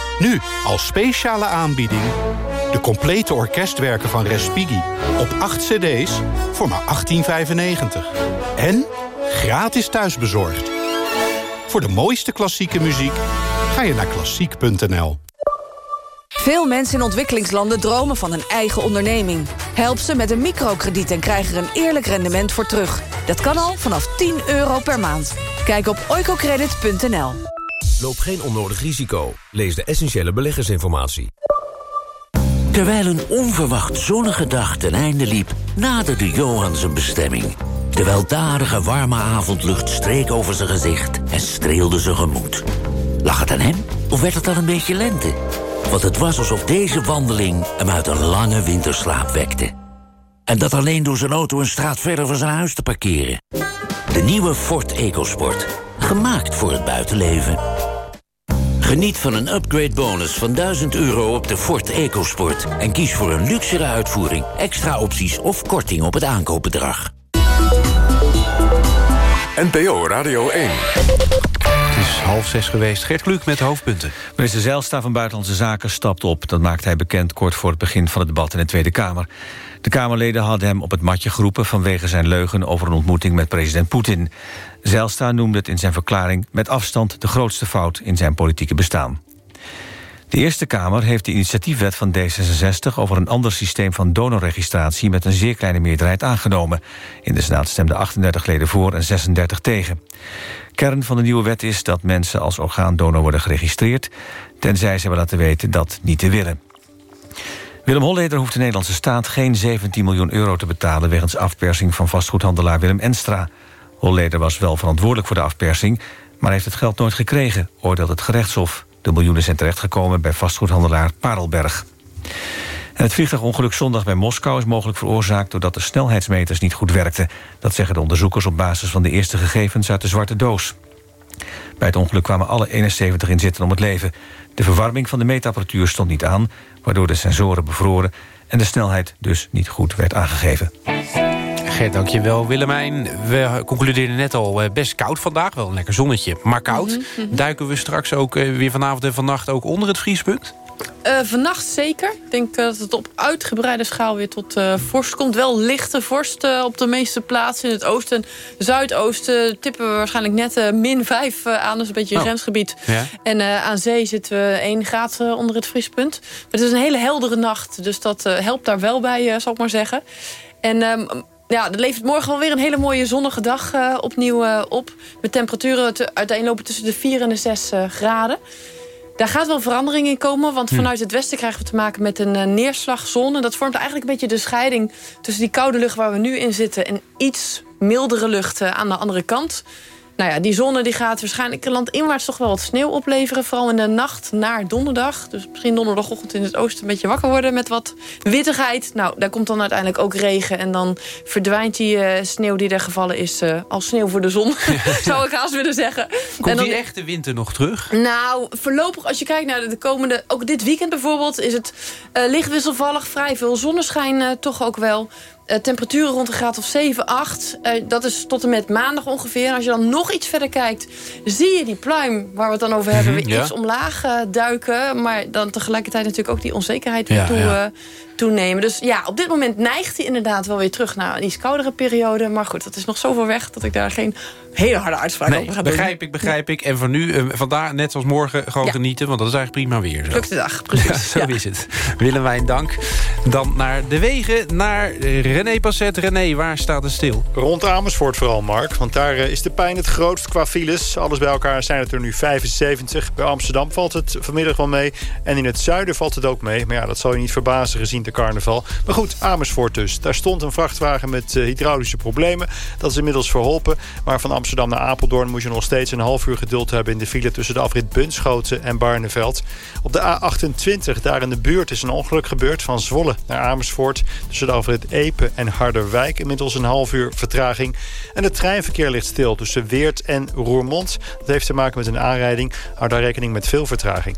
Nu als speciale aanbieding de complete orkestwerken van Respighi op 8 cd's voor maar 18,95. En gratis thuisbezorgd. Voor de mooiste klassieke muziek ga je naar klassiek.nl. Veel mensen in ontwikkelingslanden dromen van een eigen onderneming. Help ze met een microkrediet en krijg er een eerlijk rendement voor terug. Dat kan al vanaf 10 euro per maand. Kijk op oicocredit.nl. Loop geen onnodig risico. Lees de essentiële beleggersinformatie. Terwijl een onverwacht zonnige dag ten einde liep... naderde Johan zijn bestemming. De weldadige warme avondlucht streek over zijn gezicht... en streelde zijn gemoed. Lag het aan hem of werd het al een beetje lente? Want het was alsof deze wandeling hem uit een lange winterslaap wekte. En dat alleen door zijn auto een straat verder van zijn huis te parkeren. De nieuwe Ford EcoSport. Gemaakt voor het buitenleven. Geniet van een upgrade bonus van 1000 euro op de Ford EcoSport... en kies voor een luxere uitvoering, extra opties of korting op het aankoopbedrag. NPO Radio 1. Half zes geweest. Gert Kluk met hoofdpunten. Minister Zijlstra van Buitenlandse Zaken stapt op. Dat maakt hij bekend kort voor het begin van het debat in de Tweede Kamer. De Kamerleden hadden hem op het matje geroepen... vanwege zijn leugen over een ontmoeting met president Poetin. Zijlstra noemde het in zijn verklaring met afstand... de grootste fout in zijn politieke bestaan. De Eerste Kamer heeft de initiatiefwet van D66... over een ander systeem van donorregistratie... met een zeer kleine meerderheid aangenomen. In de Senaat stemden 38 leden voor en 36 tegen. Kern van de nieuwe wet is dat mensen als orgaandonor worden geregistreerd... tenzij ze hebben laten weten dat niet te willen. Willem Holleder hoeft de Nederlandse staat geen 17 miljoen euro te betalen... wegens afpersing van vastgoedhandelaar Willem Enstra. Holleder was wel verantwoordelijk voor de afpersing... maar heeft het geld nooit gekregen, oordeelt het gerechtshof. De miljoenen zijn terechtgekomen bij vastgoedhandelaar Parelberg. Het vliegtuigongeluk zondag bij Moskou is mogelijk veroorzaakt... doordat de snelheidsmeters niet goed werkten. Dat zeggen de onderzoekers op basis van de eerste gegevens uit de zwarte doos. Bij het ongeluk kwamen alle 71 inzittenden om het leven. De verwarming van de meetapparatuur stond niet aan... waardoor de sensoren bevroren en de snelheid dus niet goed werd aangegeven. Gert, dankjewel Willemijn. We concludeerden net al eh, best koud vandaag. Wel een lekker zonnetje, maar koud. Mhm, mhm. Duiken we straks ook eh, weer vanavond en vannacht ook onder het vriespunt? Uh, vannacht zeker. Ik denk dat het op uitgebreide schaal weer tot uh, vorst komt. Wel lichte vorst uh, op de meeste plaatsen. In het oosten en zuidoosten tippen we waarschijnlijk net min 5 aan. Dus een beetje een Oh. grensgebied. Ja. En aan zee zitten we 1 graad onder het vriespunt. Maar het is een hele heldere nacht. Dus dat helpt daar wel bij, zal ik maar zeggen. En... Um, ja, er levert morgen wel weer een hele mooie zonnige dag uh, opnieuw uh, op. Met temperaturen te, uiteenlopen tussen de 4 en de 6 uh, graden. Daar gaat wel verandering in komen. Want vanuit het westen krijgen we te maken met een neerslagzone. Dat vormt eigenlijk een beetje de scheiding tussen die koude lucht waar we nu in zitten... en iets mildere lucht aan de andere kant. Nou ja, die zone die gaat waarschijnlijk landinwaarts toch wel wat sneeuw opleveren. Vooral in de nacht naar donderdag. Dus misschien donderdagochtend in het oosten een beetje wakker worden met wat wittigheid. Nou, daar komt dan uiteindelijk ook regen. En dan verdwijnt die uh, sneeuw die er gevallen is uh, als sneeuw voor de zon. Zou ik haast willen zeggen. Komt en dan, die echte winter nog terug? Nou, voorlopig als je kijkt naar de komende... Ook dit weekend bijvoorbeeld is het uh, licht wisselvallig. Vrij veel zonneschijn toch ook wel. Uh, temperaturen rond een graad of 7, 8. Uh, dat is tot en met maandag ongeveer. En als je dan nog iets verder kijkt... zie je die pluim, waar we het dan over hebben... weer ja. iets omlaag uh, duiken. Maar dan tegelijkertijd natuurlijk ook die onzekerheid weer Ja, toe, ja. Toenemen. Dus ja, op dit moment neigt hij inderdaad wel weer terug... naar een iets koudere periode. Maar goed, dat is nog zoveel weg... dat ik daar geen hele harde uitspraak Nee, over ga doen. begrijp ik, begrijp ik. En van nu, eh, vandaar net als morgen, gewoon Ja. genieten. Want dat is eigenlijk prima weer. Zo. Drukte dag, Ja, zo is het. Willen wij een dank. Dan naar de wegen, naar eh, René Passet. René, waar staat het stil? Rond Amersfoort vooral, Mark. Want daar eh, is de pijn het grootst qua files. Alles bij elkaar zijn het er nu 75. Bij Amsterdam valt het vanmiddag wel mee. En in het zuiden valt het ook mee. Maar ja, dat zal je niet verbazen gezien de carnaval. Maar goed, Amersfoort dus. Daar stond een vrachtwagen met eh, hydraulische problemen. Dat is inmiddels verholpen. Maar van Amsterdam naar Apeldoorn moet je nog steeds een half uur geduld hebben... in de file tussen de afrit Bunschoten en Barneveld. Op de A28, daar in de buurt, is een ongeluk gebeurd... van Zwolle naar Amersfoort. Tussen de afrit Epe en Harderwijk. Inmiddels een half uur vertraging. En het treinverkeer ligt stil tussen Weert en Roermond. Dat heeft te maken met een aanrijding. Hou daar rekening met veel vertraging.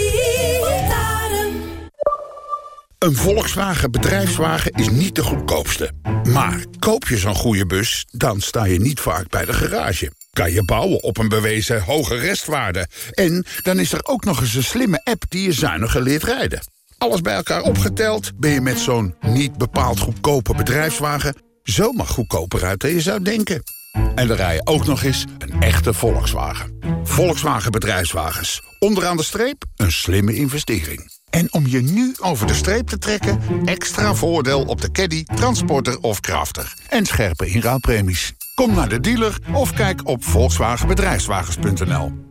Een Volkswagen bedrijfswagen is niet de goedkoopste. Maar koop je zo'n goede bus, dan sta je niet vaak bij de garage. Kan je bouwen op een bewezen hoge restwaarde. En dan is er ook nog eens een slimme app die je zuiniger leert rijden. Alles bij elkaar opgeteld ben je met zo'n niet bepaald goedkope bedrijfswagen... zomaar goedkoper uit dan je zou denken. En dan rij je ook nog eens een echte Volkswagen. Volkswagen Bedrijfswagens. Onderaan de streep een slimme investering. En om je nu over de streep te trekken... extra voordeel op de caddy, transporter of crafter. En scherpe inruilpremies. Kom naar de dealer of kijk op volkswagenbedrijfswagens.nl.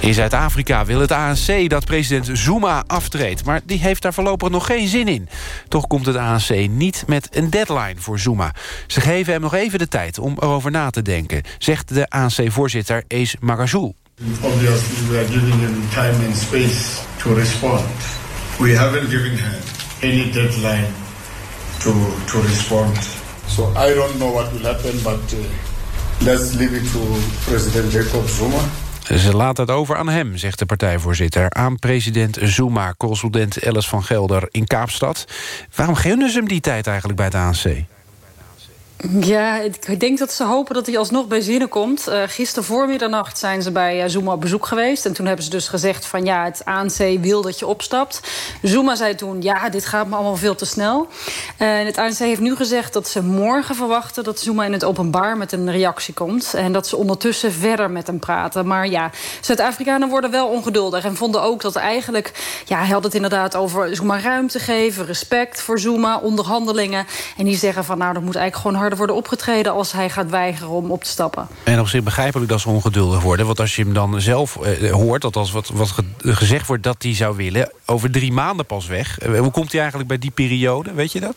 In Zuid-Afrika wil het ANC dat president Zuma aftreedt... maar die heeft daar voorlopig nog geen zin in. Toch komt het ANC niet met een deadline voor Zuma. Ze geven hem nog even de tijd om erover na te denken... zegt de ANC-voorzitter Ace Magazul. Obviously, we are giving him time and space to respond. We haven't given him any deadline to, to respond. So I don't know what will happen, but uh, let's leave it to President Jacob Zuma. Ze laat het over aan hem, zegt de partijvoorzitter... aan president Zuma, correspondent Alice van Gelder in Kaapstad. Waarom gunnen ze hem die tijd eigenlijk bij het ANC? Ja, ik denk dat ze hopen dat hij alsnog bij zinnen komt. Uh, gisteren voor middernacht zijn ze bij uh, Zuma op bezoek geweest. En toen hebben ze dus gezegd van ja, het ANC wil dat je opstapt. Zuma zei toen, ja, dit gaat me allemaal veel te snel. Uh, en het ANC heeft nu gezegd dat ze morgen verwachten... dat Zuma in het openbaar met een reactie komt. En dat ze ondertussen verder met hem praten. Maar ja, Zuid-Afrikanen worden wel ongeduldig. En vonden ook dat eigenlijk... Ja, hij had het inderdaad over Zuma ruimte geven... respect voor Zuma, onderhandelingen. En die zeggen van nou, dat moet eigenlijk gewoon hard worden opgetreden als hij gaat weigeren om op te stappen. En op zich begrijpelijk dat ze ongeduldig worden. Want als je hem dan zelf eh, hoort, althans wat, wat ge gezegd wordt dat hij zou willen... over drie maanden pas weg. Eh, hoe komt hij eigenlijk bij die periode, weet je dat?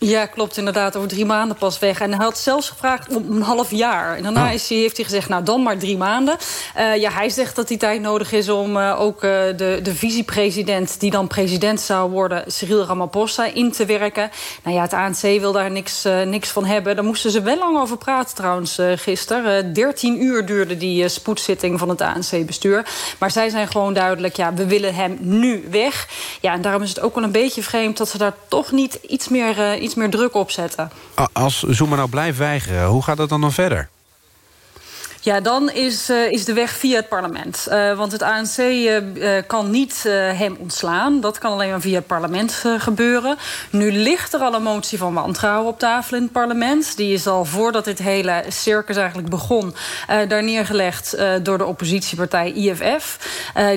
Ja, klopt inderdaad. Over drie maanden pas weg. En hij had zelfs gevraagd om een half jaar. En daarna Oh. is hij, heeft hij gezegd, nou dan maar drie maanden. Eh, ja, hij zegt dat die tijd nodig is om eh, ook eh, de, de vicepresident... die dan president zou worden, Cyril Ramaphosa, in te werken. Nou ja, het ANC wil daar niks, niks van hebben. Daar moesten ze wel lang over praten trouwens gisteren. Eh 13 uur duurde die spoedzitting van het ANC-bestuur. Maar zij zijn gewoon duidelijk, ja, we willen hem nu weg. Ja, en daarom is het ook wel een beetje vreemd... dat ze daar toch niet iets meer, meer druk op zetten. A- Als Zuma nou blijft weigeren, hoe gaat dat dan nog verder? Ja, dan is, eh, is de weg via het parlement. Eh, want het ANC eh, kan niet hem ontslaan. Dat kan alleen maar via het parlement gebeuren. Nu ligt er al een motie van wantrouwen op tafel in het parlement. Die is al voordat dit hele circus eigenlijk begon... daar neergelegd door de oppositiepartij IFF.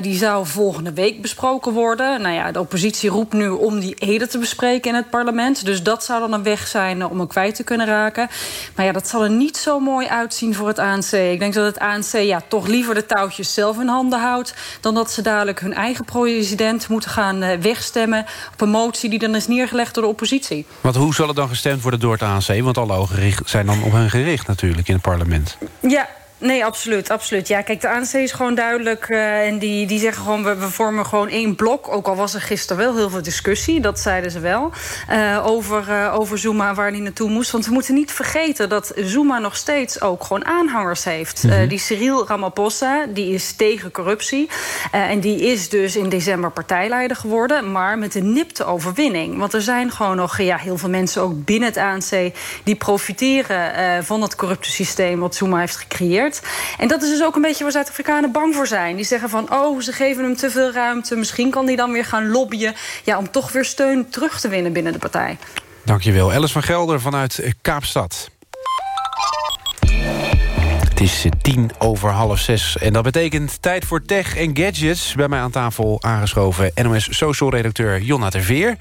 Die zou volgende week besproken worden. Nou ja, de oppositie roept nu om die ede te bespreken in het parlement. Dus dat zou dan een weg zijn om hem kwijt te kunnen raken. Maar ja, dat zal er niet zo mooi uitzien voor het ANC. Ik denk dat het ANC ja, toch liever de touwtjes zelf in handen houdt... dan dat ze dadelijk hun eigen president moeten gaan eh, wegstemmen... op een motie die dan is neergelegd door de oppositie. Want hoe zal het dan gestemd worden door het ANC? Want alle ogen zijn dan op hen gericht natuurlijk in het parlement. Ja, nee, absoluut, absoluut. Ja, kijk, de ANC is gewoon duidelijk. eh, en die, die zeggen gewoon, we, we vormen gewoon één blok. Ook al was er gisteren wel heel veel discussie, dat zeiden ze wel. eh, over, eh, over Zuma, waar hij naartoe moest. Want we moeten niet vergeten dat Zuma nog steeds ook gewoon aanhangers heeft. Mhm. Die Cyril Ramaphosa, die is tegen corruptie. En die is dus in december partijleider geworden. Maar met een nipte overwinning. Want er zijn gewoon nog ja, heel veel mensen ook binnen het ANC... die profiteren van dat corrupte systeem wat Zuma heeft gecreëerd. En dat is dus ook een beetje waar Zuid-Afrikanen bang voor zijn. Die zeggen van, oh, ze geven hem te veel ruimte. Misschien kan hij dan weer gaan lobbyen... Ja, om toch weer steun terug te winnen binnen de partij. Dankjewel. Alice van Gelder vanuit eh, Kaapstad. Het is eh, tien over half zes. En dat betekent tijd voor tech en gadgets. Bij mij aan tafel aangeschoven NOS Social Redacteur Jonna Terveer.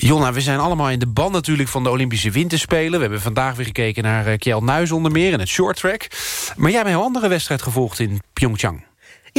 Jonna, we zijn allemaal in de band natuurlijk van de Olympische Winterspelen. We hebben vandaag weer gekeken naar eh, Kjell Nuis onder meer in het shorttrack. Maar jij hebt een heel andere wedstrijd gevolgd in Pyeongchang.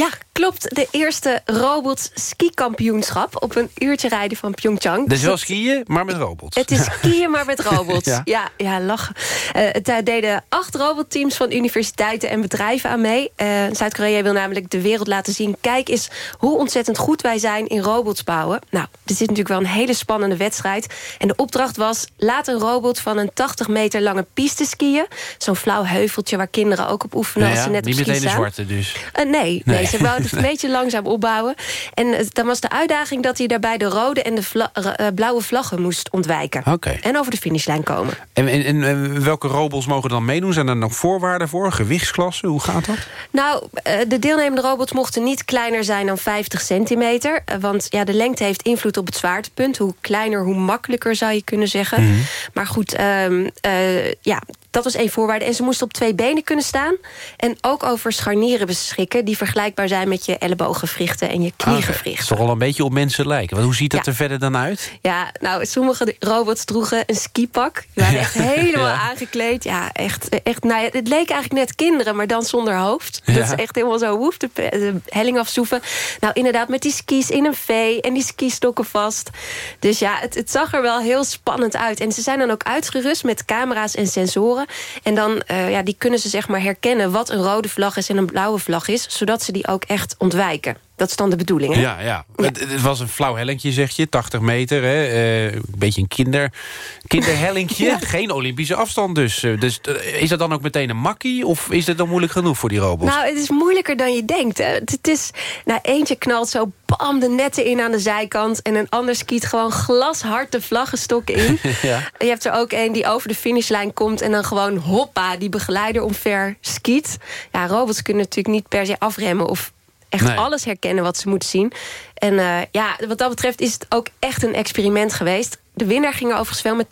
Ja, klopt. De eerste robot ski-kampioenschap op een uurtje rijden van Pyeongchang. Dus wel skiën, maar met robots. Het is skiën, maar met robots. Ja. ja. ja, lachen. Eh, het eh, deden acht robotteams van universiteiten en bedrijven aan mee. Eh, Zuid-Korea wil namelijk de wereld laten zien... kijk eens hoe ontzettend goed wij zijn in robots bouwen. Nou, dit is natuurlijk wel een hele spannende wedstrijd. En de opdracht was... laat een robot van een 80 meter lange piste skiën. Zo'n flauw heuveltje waar kinderen ook op oefenen... Nou als ze net niet op ski meteen de staan. zwarte dus. Nee, nee. Nee. Ze wouden het een beetje langzaam opbouwen. En dan was de uitdaging dat hij daarbij de rode en de vla- eh, blauwe vlaggen moest ontwijken. En over de finishlijn komen. En, en, en, en welke robots mogen dan meedoen? Zijn er nog voorwaarden voor? Gewichtsklassen? Hoe gaat dat? Nou, eh, de deelnemende robots mochten niet kleiner zijn dan 50 centimeter. Eh, Want ja, de lengte heeft invloed op het zwaartepunt. Hoe kleiner, hoe makkelijker zou je kunnen zeggen. Mhm. Maar goed, ehm, eh, ja, dat was één voorwaarde. En ze moesten op twee benen kunnen staan. En ook over scharnieren beschikken... die vergelijkbaar zijn met je ellebooggewrichten en je Ah, kniegewrichten. Het is toch wel een beetje op mensen lijken. Want hoe ziet dat Ja. er verder dan uit? Ja, nou, sommige robots droegen een skipak. Die waren Ja. echt helemaal Ja. aangekleed. Ja, echt, echt nou het leek eigenlijk net kinderen, maar dan zonder hoofd. Dat is echt helemaal zo woef, de, helling afzoeven. Nou, inderdaad, met die skis in een V en die skistokken vast. Dus ja, het, het zag er wel heel spannend uit. En ze zijn dan ook uitgerust met camera's en sensoren. En dan, eh, ja, die kunnen ze zeg maar herkennen wat een rode vlag is en een blauwe vlag is. Zodat ze die ook echt ontwijken. Dat is dan de bedoeling, hè? Ja, ja. Het, het was een flauw hellinkje, zeg je. 80 meter, hè. Eh, een beetje een kinder, kinderhellinkje. Geen Olympische afstand dus. Eh, dus eh, is dat dan ook meteen een makkie? Of is het dan moeilijk genoeg voor die robots? Nou, het is moeilijker dan je denkt. Hè. Het, het is, nou, eentje knalt zo bam de netten in aan de zijkant... en een ander skiet gewoon glashard de vlaggenstok in. ja. Je hebt er ook een die over de finishlijn komt... en dan gewoon hoppa, die begeleider omver skiet. Ja, robots kunnen natuurlijk niet per se afremmen... of echt Nee. alles herkennen wat ze moeten zien. En eh, ja, wat dat betreft is het ook echt een experiment geweest. De winnaar ging er overigens wel met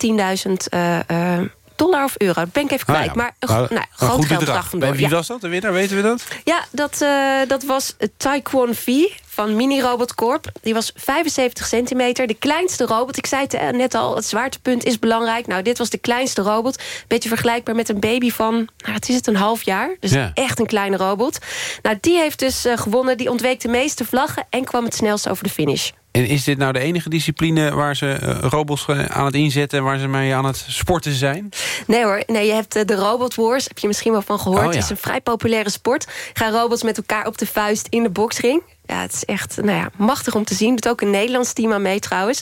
10.000 eh, eh, dollar of euro. Dat ben ik even Ah, kwijt. ja. Maar een, Nou, een groot goed bedrag. vandoor. Wie Ja. was dat, de winnaar? Weten we dat? Ja, dat, eh, dat was Taekwon V van Mini Robot Corp. Die was 75 centimeter. De kleinste robot. Ik zei het eh, net al, het zwaartepunt is belangrijk. Nou, dit was de kleinste robot. Beetje vergelijkbaar met een baby van, nou, wat is het, een half jaar. Dus Ja. echt een kleine robot. Nou, die heeft dus eh, gewonnen. Die ontweek de meeste vlaggen en kwam het snelst over de finish. En is dit nou de enige discipline waar ze uh, robots uh, aan het inzetten... en waar ze mee aan het sporten zijn? Nee hoor, nee, je hebt uh, de Robot Wars, heb je misschien wel van gehoord. Oh, ja. Het is een vrij populaire sport. Gaan robots met elkaar op de vuist in de boksring. Ja, het is echt nou ja, machtig om te zien. Doet ook een Nederlands team aan mee trouwens.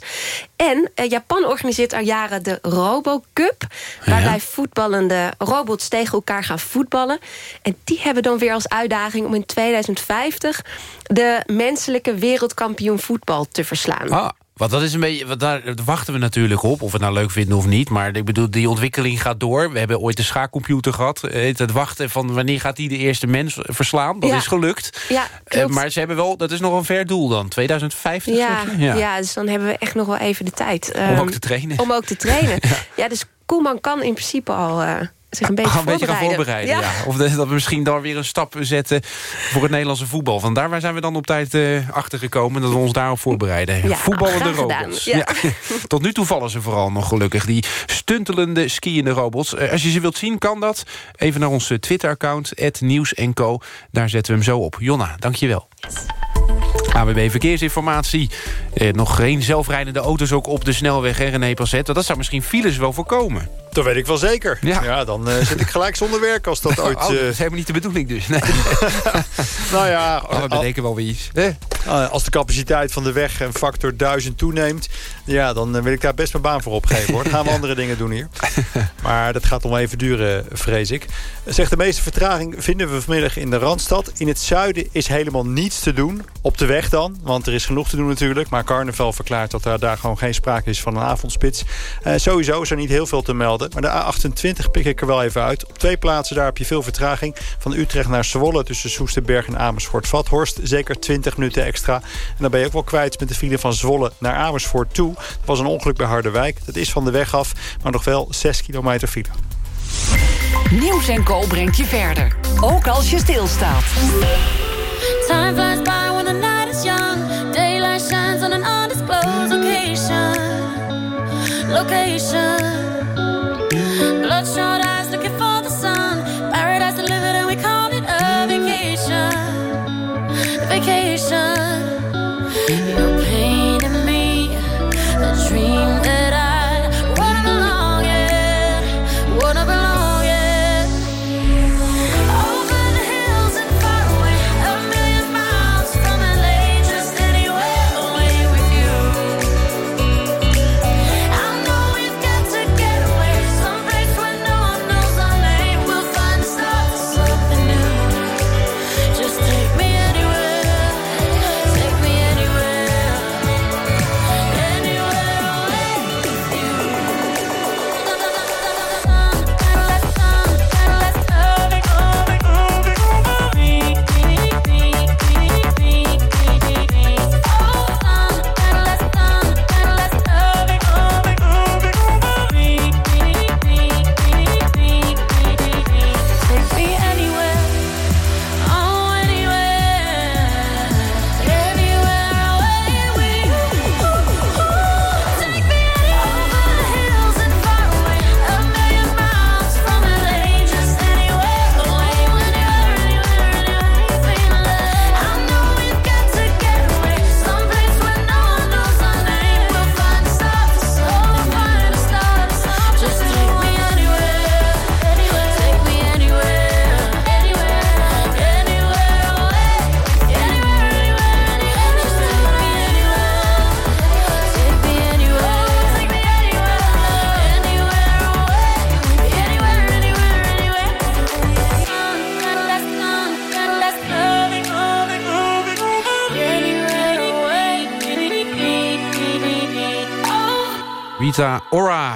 En uh, Japan organiseert al jaren de Robo Cup. Waarbij ja. voetballende robots tegen elkaar gaan voetballen. En die hebben dan weer als uitdaging om in 2050... de menselijke wereldkampioen voetbal te verslaan. Ah. Want dat is een beetje, wat daar wachten we natuurlijk op, of we het nou leuk vinden of niet. Maar ik bedoel, die ontwikkeling gaat door. We hebben ooit een schaakcomputer gehad. Het wachten van wanneer gaat die de eerste mens verslaan. Dat ja. is gelukt. Ja, uh, maar ze hebben wel, dat is nog een ver doel dan. 2050 ja, ja. ja, dus dan hebben we echt nog wel even de tijd. Um, om ook te trainen. Om ook te trainen. ja. ja, dus Koeman kan in principe al... Uh, zich een beetje, oh, een beetje gaan voorbereiden. Ja. Ja. Of dat we misschien dan weer een stap zetten voor het Nederlandse voetbal. Vandaar waar zijn we dan op tijd uh, achter gekomen dat we ons daarop voorbereiden. Ja, Voetballende robots. Ja. Tot nu toe vallen ze vooral nog gelukkig. Die stuntelende, skiënde robots. Uh, als je ze wilt zien, kan dat. Even naar onze Twitter-account, Nieuws Co. Daar zetten we hem zo op. Jonna, dankjewel. Yes. AWB Verkeersinformatie. Eh, nog geen zelfrijdende auto's ook op de snelweg, hè, René Passet. Dat zou misschien files wel voorkomen. Dat weet ik wel zeker. Ja, ja dan uh, zit ik gelijk zonder werk als dat ooit... Oh, dat is helemaal niet de bedoeling dus. Nee. nou ja... Oh, we bedenken wel weer iets. Uh, als de capaciteit van de weg een factor 1000 toeneemt... ja, dan uh, wil ik daar best mijn baan voor opgeven. hoor. Dan gaan we andere dingen doen hier. Maar dat gaat om even duren, vrees ik. Zegt de meeste vertraging vinden we vanmiddag in de Randstad. In het zuiden is helemaal niets te doen. Op de weg dan, want er is genoeg te doen natuurlijk. Maar Carnaval verklaart dat er daar gewoon geen sprake is van een avondspits. sowieso is er niet heel veel te melden. Maar de A28 pik ik er wel even uit. Op twee plaatsen daar heb je veel vertraging. Van Utrecht naar Zwolle tussen Soesterberg en Amersfoort-Vathorst. Zeker 20 minuten extra. En dan ben je ook wel kwijt met de file van Zwolle naar Amersfoort toe. Dat was een ongeluk bij Harderwijk. Dat is van de weg af, maar nog wel 6 kilometer file. Nieuws en Co brengt je verder. Ook als je stilstaat. Time flies by when the night is young. Daylight shines on an undisclosed location. Location. Shine.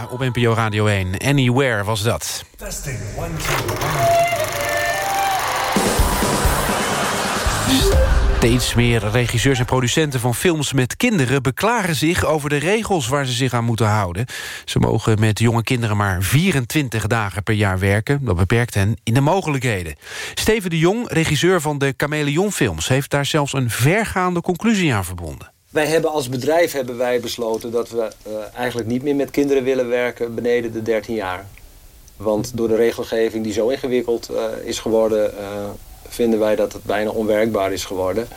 Op NPO Radio 1. Anywhere was dat. Testing, one, two. Steeds meer regisseurs en producenten van films met kinderen... beklagen zich over de regels waar ze zich aan moeten houden. Ze mogen met jonge kinderen maar 24 dagen per jaar werken. Dat beperkt hen in de mogelijkheden. Steven de Jong, regisseur van de Chameleon-films... heeft daar zelfs een vergaande conclusie aan verbonden. Wij hebben als bedrijf hebben wij besloten dat we uh, eigenlijk niet meer met kinderen willen werken beneden de 13 jaar. Want door de regelgeving die zo ingewikkeld uh, is geworden, uh, vinden wij dat het bijna onwerkbaar is geworden.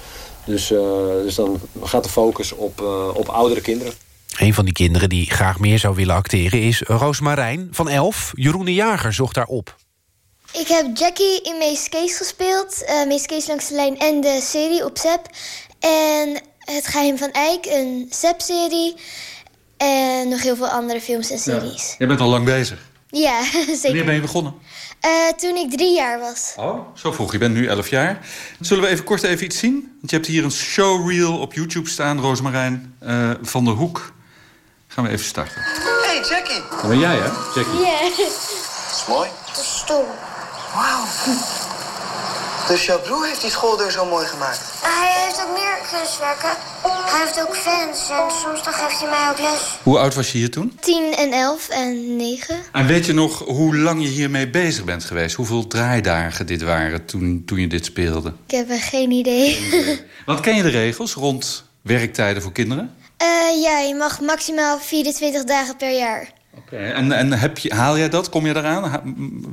Dus, eh, dus dan gaat de focus op, eh, op oudere kinderen. Een van die kinderen die graag meer zou willen acteren is Roosmarijn van 11. Jeroen de Jager zocht daar op. Ik heb Jackie in Mees Kees gespeeld. eh Mees Kees langs de lijn en de serie op Zep. En Het Geheim van Eik, een Zep-serie. En nog heel veel andere films en series. Jij bent al lang bezig. Ja, zeker. Wanneer ben je begonnen? Eh, toen ik drie jaar was. Oh, zo vroeg. Je bent nu 11 jaar. Zullen we even kort even iets zien? Want je hebt hier een showreel op YouTube staan, Roosmarijn eh, van der Hoek. Gaan we even starten. Hey, Jackie. Dat ben jij, hè, Jackie? Ja. Dat is mooi. Dat is stom. Wauw. Dus jouw broer heeft die schooldeur zo mooi gemaakt? Hij heeft ook meer kunstwerken. Hij heeft ook fans en soms dan geeft hij mij ook les. Hoe oud was je hier toen? 10 en 11 en 9. En weet je nog hoe lang je hiermee bezig bent geweest? Hoeveel draaidagen dit waren toen, toen je dit speelde? Ik heb er geen idee. Want ken je de regels rond werktijden voor kinderen? Eh, ja, je mag maximaal 24 dagen per jaar. Oké. En, en heb je, haal jij dat? Kom je eraan?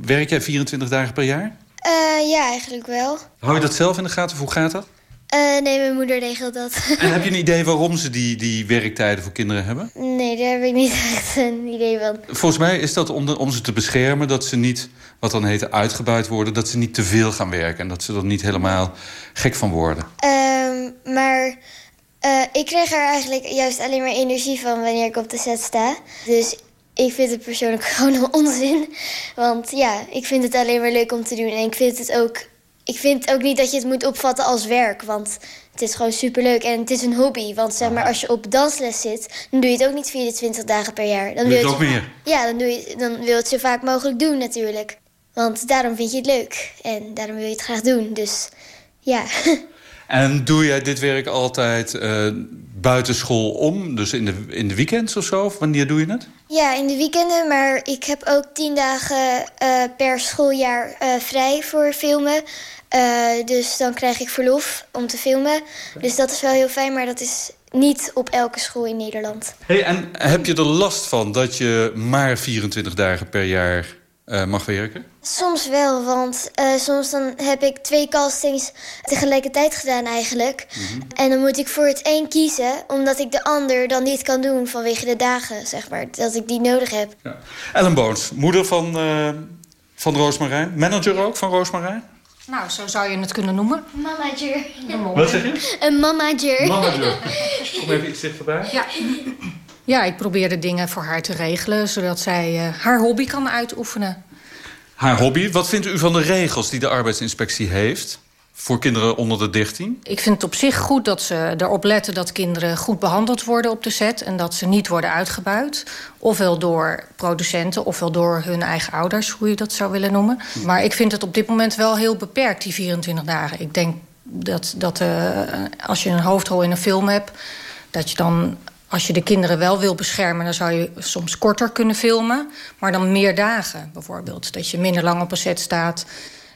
Werk jij 24 dagen per jaar? Eh, ja, eigenlijk wel. Hou je dat zelf in de gaten? Of hoe gaat dat? Eh, nee, mijn moeder regelt dat. En heb je een idee waarom ze die, die werktijden voor kinderen hebben? nee, daar heb ik niet echt een idee van. Volgens mij is dat om, de- om ze te beschermen... dat ze niet, wat dan heet, uitgebuit worden... dat ze niet te veel gaan werken... en dat ze er niet helemaal gek van worden. Ehm, maar eh, ik krijg er eigenlijk juist alleen maar energie van wanneer ik op de set sta. Dus ik vind het persoonlijk gewoon een onzin. Want ja, ik vind het alleen maar leuk om te doen. En ik vind het ook. Ik vind ook niet dat je het moet opvatten als werk. Want het is gewoon superleuk en het is een hobby. Want zeg maar, als je op dansles zit, dan doe je het ook niet 24 dagen per jaar. Dan Doe je het ook meer? Ja, dan, doe je, dan wil je het zo vaak mogelijk doen natuurlijk. Want daarom vind je het leuk. En daarom wil je het graag doen. Dus ja. En doe jij dit werk altijd eh buitenschool om? Dus in de, in de weekends of zo? Of wanneer doe je het? Ja, in de weekenden, maar ik heb ook tien dagen eh, per schooljaar eh, vrij voor filmen. Dus dan krijg ik verlof om te filmen. Dus dat is wel heel fijn, maar dat is niet op elke school in Nederland. Hey, en heb je er last van dat je maar 24 dagen per jaar mag werken? Soms wel, want eh, soms dan heb ik twee castings tegelijkertijd gedaan eigenlijk. En dan moet ik voor het een kiezen, omdat ik de ander dan niet kan doen vanwege de dagen, zeg maar. Dat ik die nodig heb. Ellen Boons, moeder van, eh, van Roosmarijn. Manager ook van Roosmarijn? Nou, zo zou je het kunnen noemen. Manager. Wat zeg je? Een manager. Manager. Kom even iets dichterbij. Ja. Ja, ik probeerde dingen voor haar te regelen... zodat zij eh, haar hobby kan uitoefenen. Haar hobby. Wat vindt u van de regels die de arbeidsinspectie heeft... voor kinderen onder de 13? Ik vind het op zich goed dat ze erop letten dat kinderen goed behandeld worden op de set... en dat ze niet worden uitgebuit. Ofwel door producenten, ofwel door hun eigen ouders... hoe je dat zou willen noemen. Maar ik vind het op dit moment wel heel beperkt, die 24 dagen. Ik denk dat, dat eh, als je een hoofdrol in een film hebt... dat je dan, als je de kinderen wel wil beschermen... dan zou je soms korter kunnen filmen. Maar dan meer dagen bijvoorbeeld. Dat je minder lang op een set staat...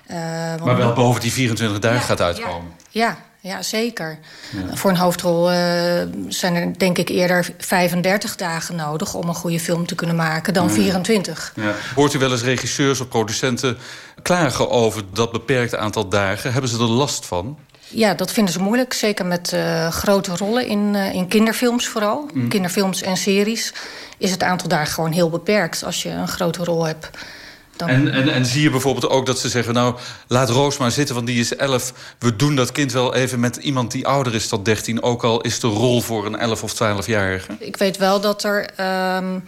Eh, Maar wel boven die 24 dagen gaat uitkomen. ja, ja zeker. Voor een hoofdrol eh, zijn er denk ik eerder 35 dagen nodig... om een goede film te kunnen maken dan Ja. 24. Ja. Hoort u wel eens regisseurs of producenten klagen over dat beperkte aantal dagen? Hebben ze er last van? Ja, dat vinden ze moeilijk. Zeker met eh, grote rollen in, eh, in kinderfilms vooral. Mm. Kinderfilms en series is het aantal dagen gewoon heel beperkt... als je een grote rol hebt. Dan... En, en, en zie je bijvoorbeeld ook dat ze zeggen... nou, laat Roos maar zitten, want die is 11. We doen dat kind wel even met iemand die ouder is dan 13... ook al is de rol voor een 11 of 12-jarige. Ik weet wel dat er ehm,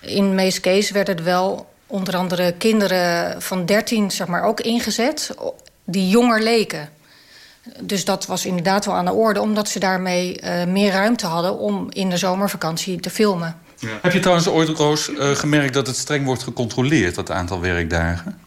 in Mees Case werden er wel onder andere kinderen van 13 zeg maar, ook ingezet... die jonger leken. Dus dat was inderdaad wel aan de orde... omdat ze daarmee eh, meer ruimte hadden om in de zomervakantie te filmen. Heb je trouwens ooit, Roos, eh, gemerkt dat het streng wordt gecontroleerd... dat aantal werkdagen?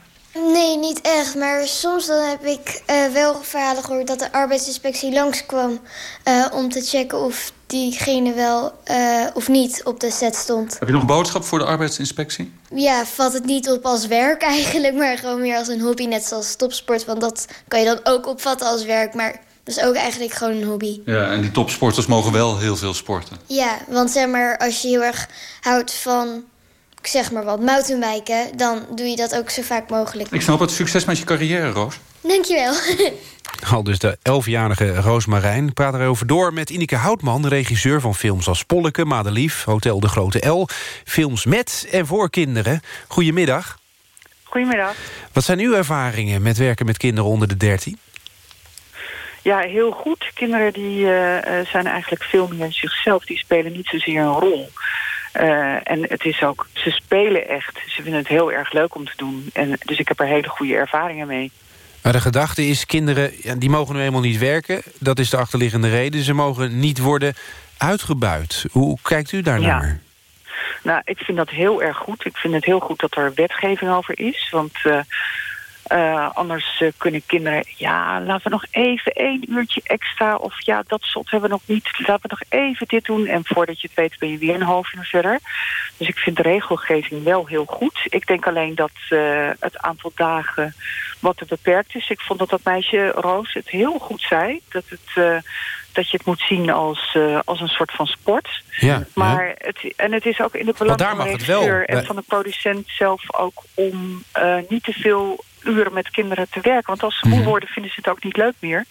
Nee, niet echt. Maar soms dan heb ik eh, wel verhalen gehoord dat de arbeidsinspectie langskwam... eh om te checken of diegene wel eh, of niet op de set stond. Heb je nog een boodschap voor de arbeidsinspectie? Ja, vat het niet op als werk eigenlijk, maar gewoon meer als een hobby. Net zoals topsport, want dat kan je dan ook opvatten als werk. Maar dat is ook eigenlijk gewoon een hobby. Ja, en die topsporters mogen wel heel veel sporten. Ja, want zeg maar, als je heel erg houdt van, ik zeg maar wat, mountainbiken... dan doe je dat ook zo vaak mogelijk. Ik snap het. Succes met je carrière, Roos. Dankjewel. Al dus de 11-jarige Roos Marijn. Ik praat erover door met Ineke Houtman... regisseur van films als Polleke, Madelief, Hotel de Grote L... films met en voor kinderen. Goedemiddag. Goedemiddag. Wat zijn uw ervaringen met werken met kinderen onder de 13? Ja, heel goed. Kinderen die eh, eh, zijn eigenlijk veel meer zichzelf. Die spelen niet zozeer een rol. Eh, en het is ook, ze spelen echt. Ze vinden het heel erg leuk om te doen. En, dus ik heb er hele goede ervaringen mee. Maar de gedachte is, kinderen ja, die mogen nu eenmaal niet werken. Dat is de achterliggende reden. Ze mogen niet worden uitgebuit. Hoe kijkt u daarnaar? Nou, ik vind dat heel erg goed. Ik vind het heel goed dat er wetgeving over is. Want eh, eh, anders eh, kunnen kinderen... ja, laten we nog even één uurtje extra... of ja, dat slot hebben we nog niet. Laten we nog even dit doen. En voordat je het weet ben je weer een half uur verder. Dus ik vind de regelgeving wel heel goed. Ik denk alleen dat eh, het aantal dagen wat te beperkt is. Ik vond dat dat meisje Roos het heel goed zei. Dat het... dat je het moet zien als, als een soort van sport. Ja, Maar het, en het is ook in het belang van de regisseur en van de producent zelf ook om niet te veel uren met kinderen te werken. Want als ze Mhm. moe worden, vinden ze het ook niet leuk meer.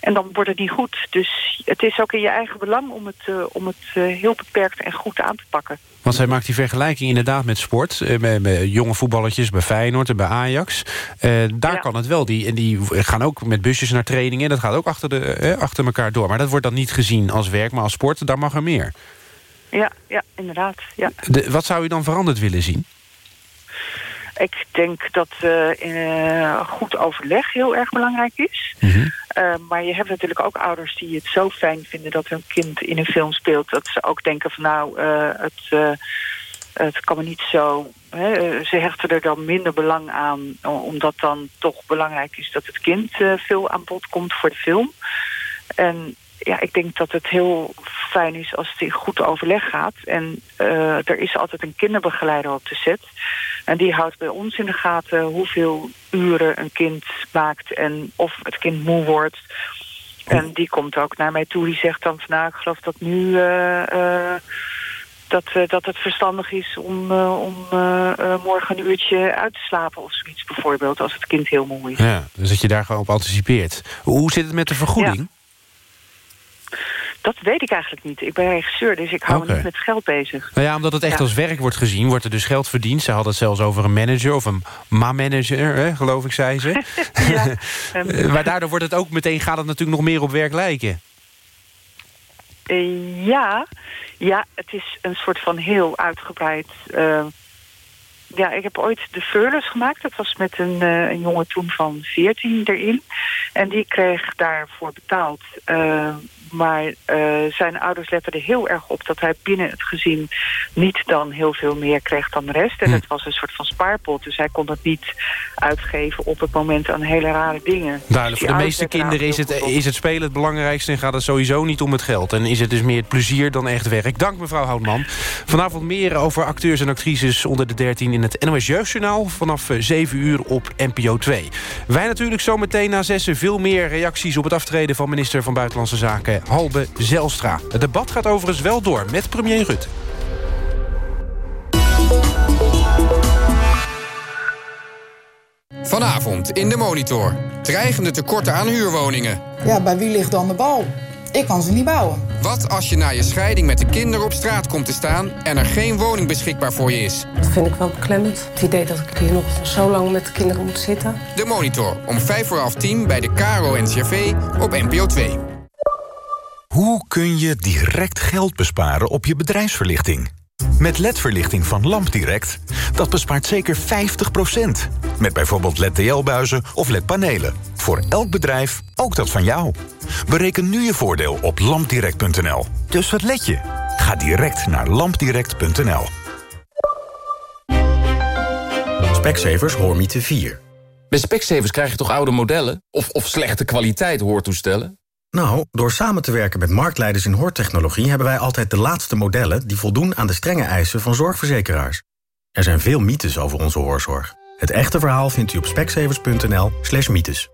En dan wordt het niet goed. Dus het is ook in je eigen belang om het, eh, om het eh, heel beperkt en goed aan te pakken. Want zij maakt die vergelijking inderdaad met sport. eh, Met, met jonge voetballetjes bij Feyenoord en bij Ajax. Daar kan het wel. Die, en die gaan ook met busjes naar trainingen. Dat gaat ook achter, de, eh, achter elkaar door. Maar dat wordt dan niet gezien als werk, maar als sport. Daar mag er meer. Ja, ja inderdaad. Ja. De, wat zou u dan veranderd willen zien? Ik denk dat eh, goed overleg heel erg belangrijk is. Eh, maar je hebt natuurlijk ook ouders die het zo fijn vinden dat hun kind in een film speelt. Dat ze ook denken van nou, het, het kan me niet zo. Hè, ze hechten er dan minder belang aan, omdat dan toch belangrijk is dat het kind veel aan bod komt voor de film. En ja, ik denk dat het heel fijn is als het in goed overleg gaat. En eh, er is altijd een kinderbegeleider op de set. En die houdt bij ons in de gaten hoeveel uren een kind maakt en of het kind moe wordt. En die komt ook naar mij toe. Die zegt dan van nou, ik geloof dat nu eh, eh, dat, dat het verstandig is om, om morgen een uurtje uit te slapen of zoiets bijvoorbeeld, als het kind heel moe is. Ja, dus dat je daar gewoon op anticipeert. Hoe zit het met de vergoeding? Dat weet ik eigenlijk niet. Ik ben regisseur, dus ik hou me niet met geld bezig. Nou ja, omdat het echt Ja. als werk wordt gezien, wordt er dus geld verdiend. Ze hadden het zelfs over een manager of een ma-manager, geloof ik, zei ze. Eh, maar daardoor wordt het ook meteen, gaat het natuurlijk nog meer op werk lijken. Eh, ja, ja, het is een soort van heel uitgebreid... eh, ja, ik heb ooit de Furlers gemaakt. Dat was met een, eh, een jongen toen van 14 erin. En die kreeg daarvoor betaald. Eh, maar eh, zijn ouders letten er heel erg op dat hij binnen het gezin niet dan heel veel meer kreeg dan de rest. En het was een soort van spaarpot. Dus hij kon het niet uitgeven op het moment aan hele rare dingen. Duidelijk, voor de meeste kinderen is het, is het spelen het belangrijkste... en gaat het sowieso niet om het geld. En is het dus meer het plezier dan echt werk. Dank mevrouw Houtman. Vanavond meer over acteurs en actrices onder de 13... in het NOS Jeugdjournaal vanaf eh, 7 uur op NPO 2. Wij natuurlijk zometeen na zessen veel meer reacties... op het aftreden van minister van Buitenlandse Zaken Halbe Zelstra. Het debat gaat overigens wel door met premier Rutte. Vanavond in de Monitor. Dreigende tekorten aan huurwoningen. Ja, bij wie ligt dan de bal? Ik kan ze niet bouwen. Wat als je na je scheiding met de kinderen op straat komt te staan... en er geen woning beschikbaar voor je is? Dat vind ik wel beklemmend. Het idee dat ik hier nog zo lang met de kinderen moet zitten. De Monitor, om vijf voor half tien bij de Caro NCRV op NPO 2. Hoe kun je direct geld besparen op je bedrijfsverlichting? Met LED-verlichting van LampDirect, dat bespaart zeker 50%. Met bijvoorbeeld LED-TL-buizen of LED-panelen. Voor elk bedrijf, ook dat van jou. Bereken nu je voordeel op lampdirect.nl. Dus wat let je? Ga direct naar lampdirect.nl. Specsavers Hoormiete 4. Bij Specsavers krijg je toch oude modellen? Of, of slechte kwaliteit hoortoestellen? Nou, door samen te werken met marktleiders in hoortechnologie... hebben wij altijd de laatste modellen die voldoen aan de strenge eisen van zorgverzekeraars. Er zijn veel mythes over onze hoorzorg. Het echte verhaal vindt u op specsavers.nl slash mythes.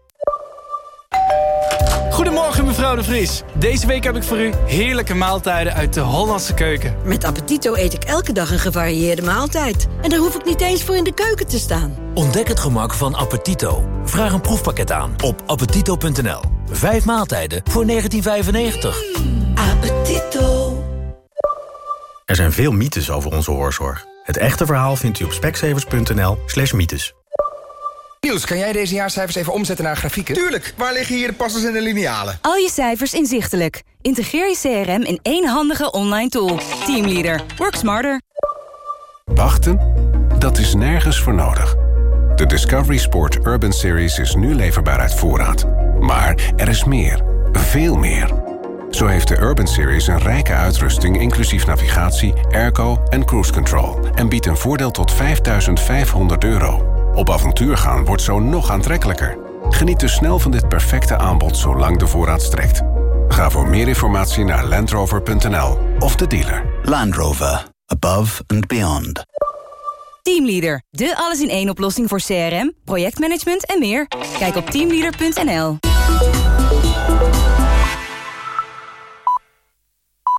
Goedemorgen mevrouw de Vries. Deze week heb ik voor u heerlijke maaltijden uit de Hollandse keuken. Met Appetito eet ik elke dag een gevarieerde maaltijd. En daar hoef ik niet eens voor in de keuken te staan. Ontdek het gemak van Appetito. Vraag een proefpakket aan op appetito.nl. Vijf maaltijden voor 1995. Appetito. Er zijn veel mythes over onze hoorzorg. Het echte verhaal vindt u op speksevers.nl slash mythes. Niels, kan jij deze jaarcijfers even omzetten naar grafieken? Tuurlijk, waar liggen hier de passers en de linealen? Al je cijfers inzichtelijk. Integreer je CRM in één handige online tool. Teamleader. Work smarter. Wachten? Dat is nergens voor nodig. De Discovery Sport Urban Series is nu leverbaar uit voorraad. Maar er is meer. Veel meer. Zo heeft de Urban Series een rijke uitrusting... inclusief navigatie, airco en cruise control... en biedt een voordeel tot 5500 euro. Op avontuur gaan wordt zo nog aantrekkelijker. Geniet dus snel van dit perfecte aanbod zolang de voorraad strekt. Ga voor meer informatie naar landrover.nl of de dealer. Land Rover. Above and beyond. Teamleader. De alles-in-één oplossing voor CRM, projectmanagement en meer. Kijk op teamleader.nl.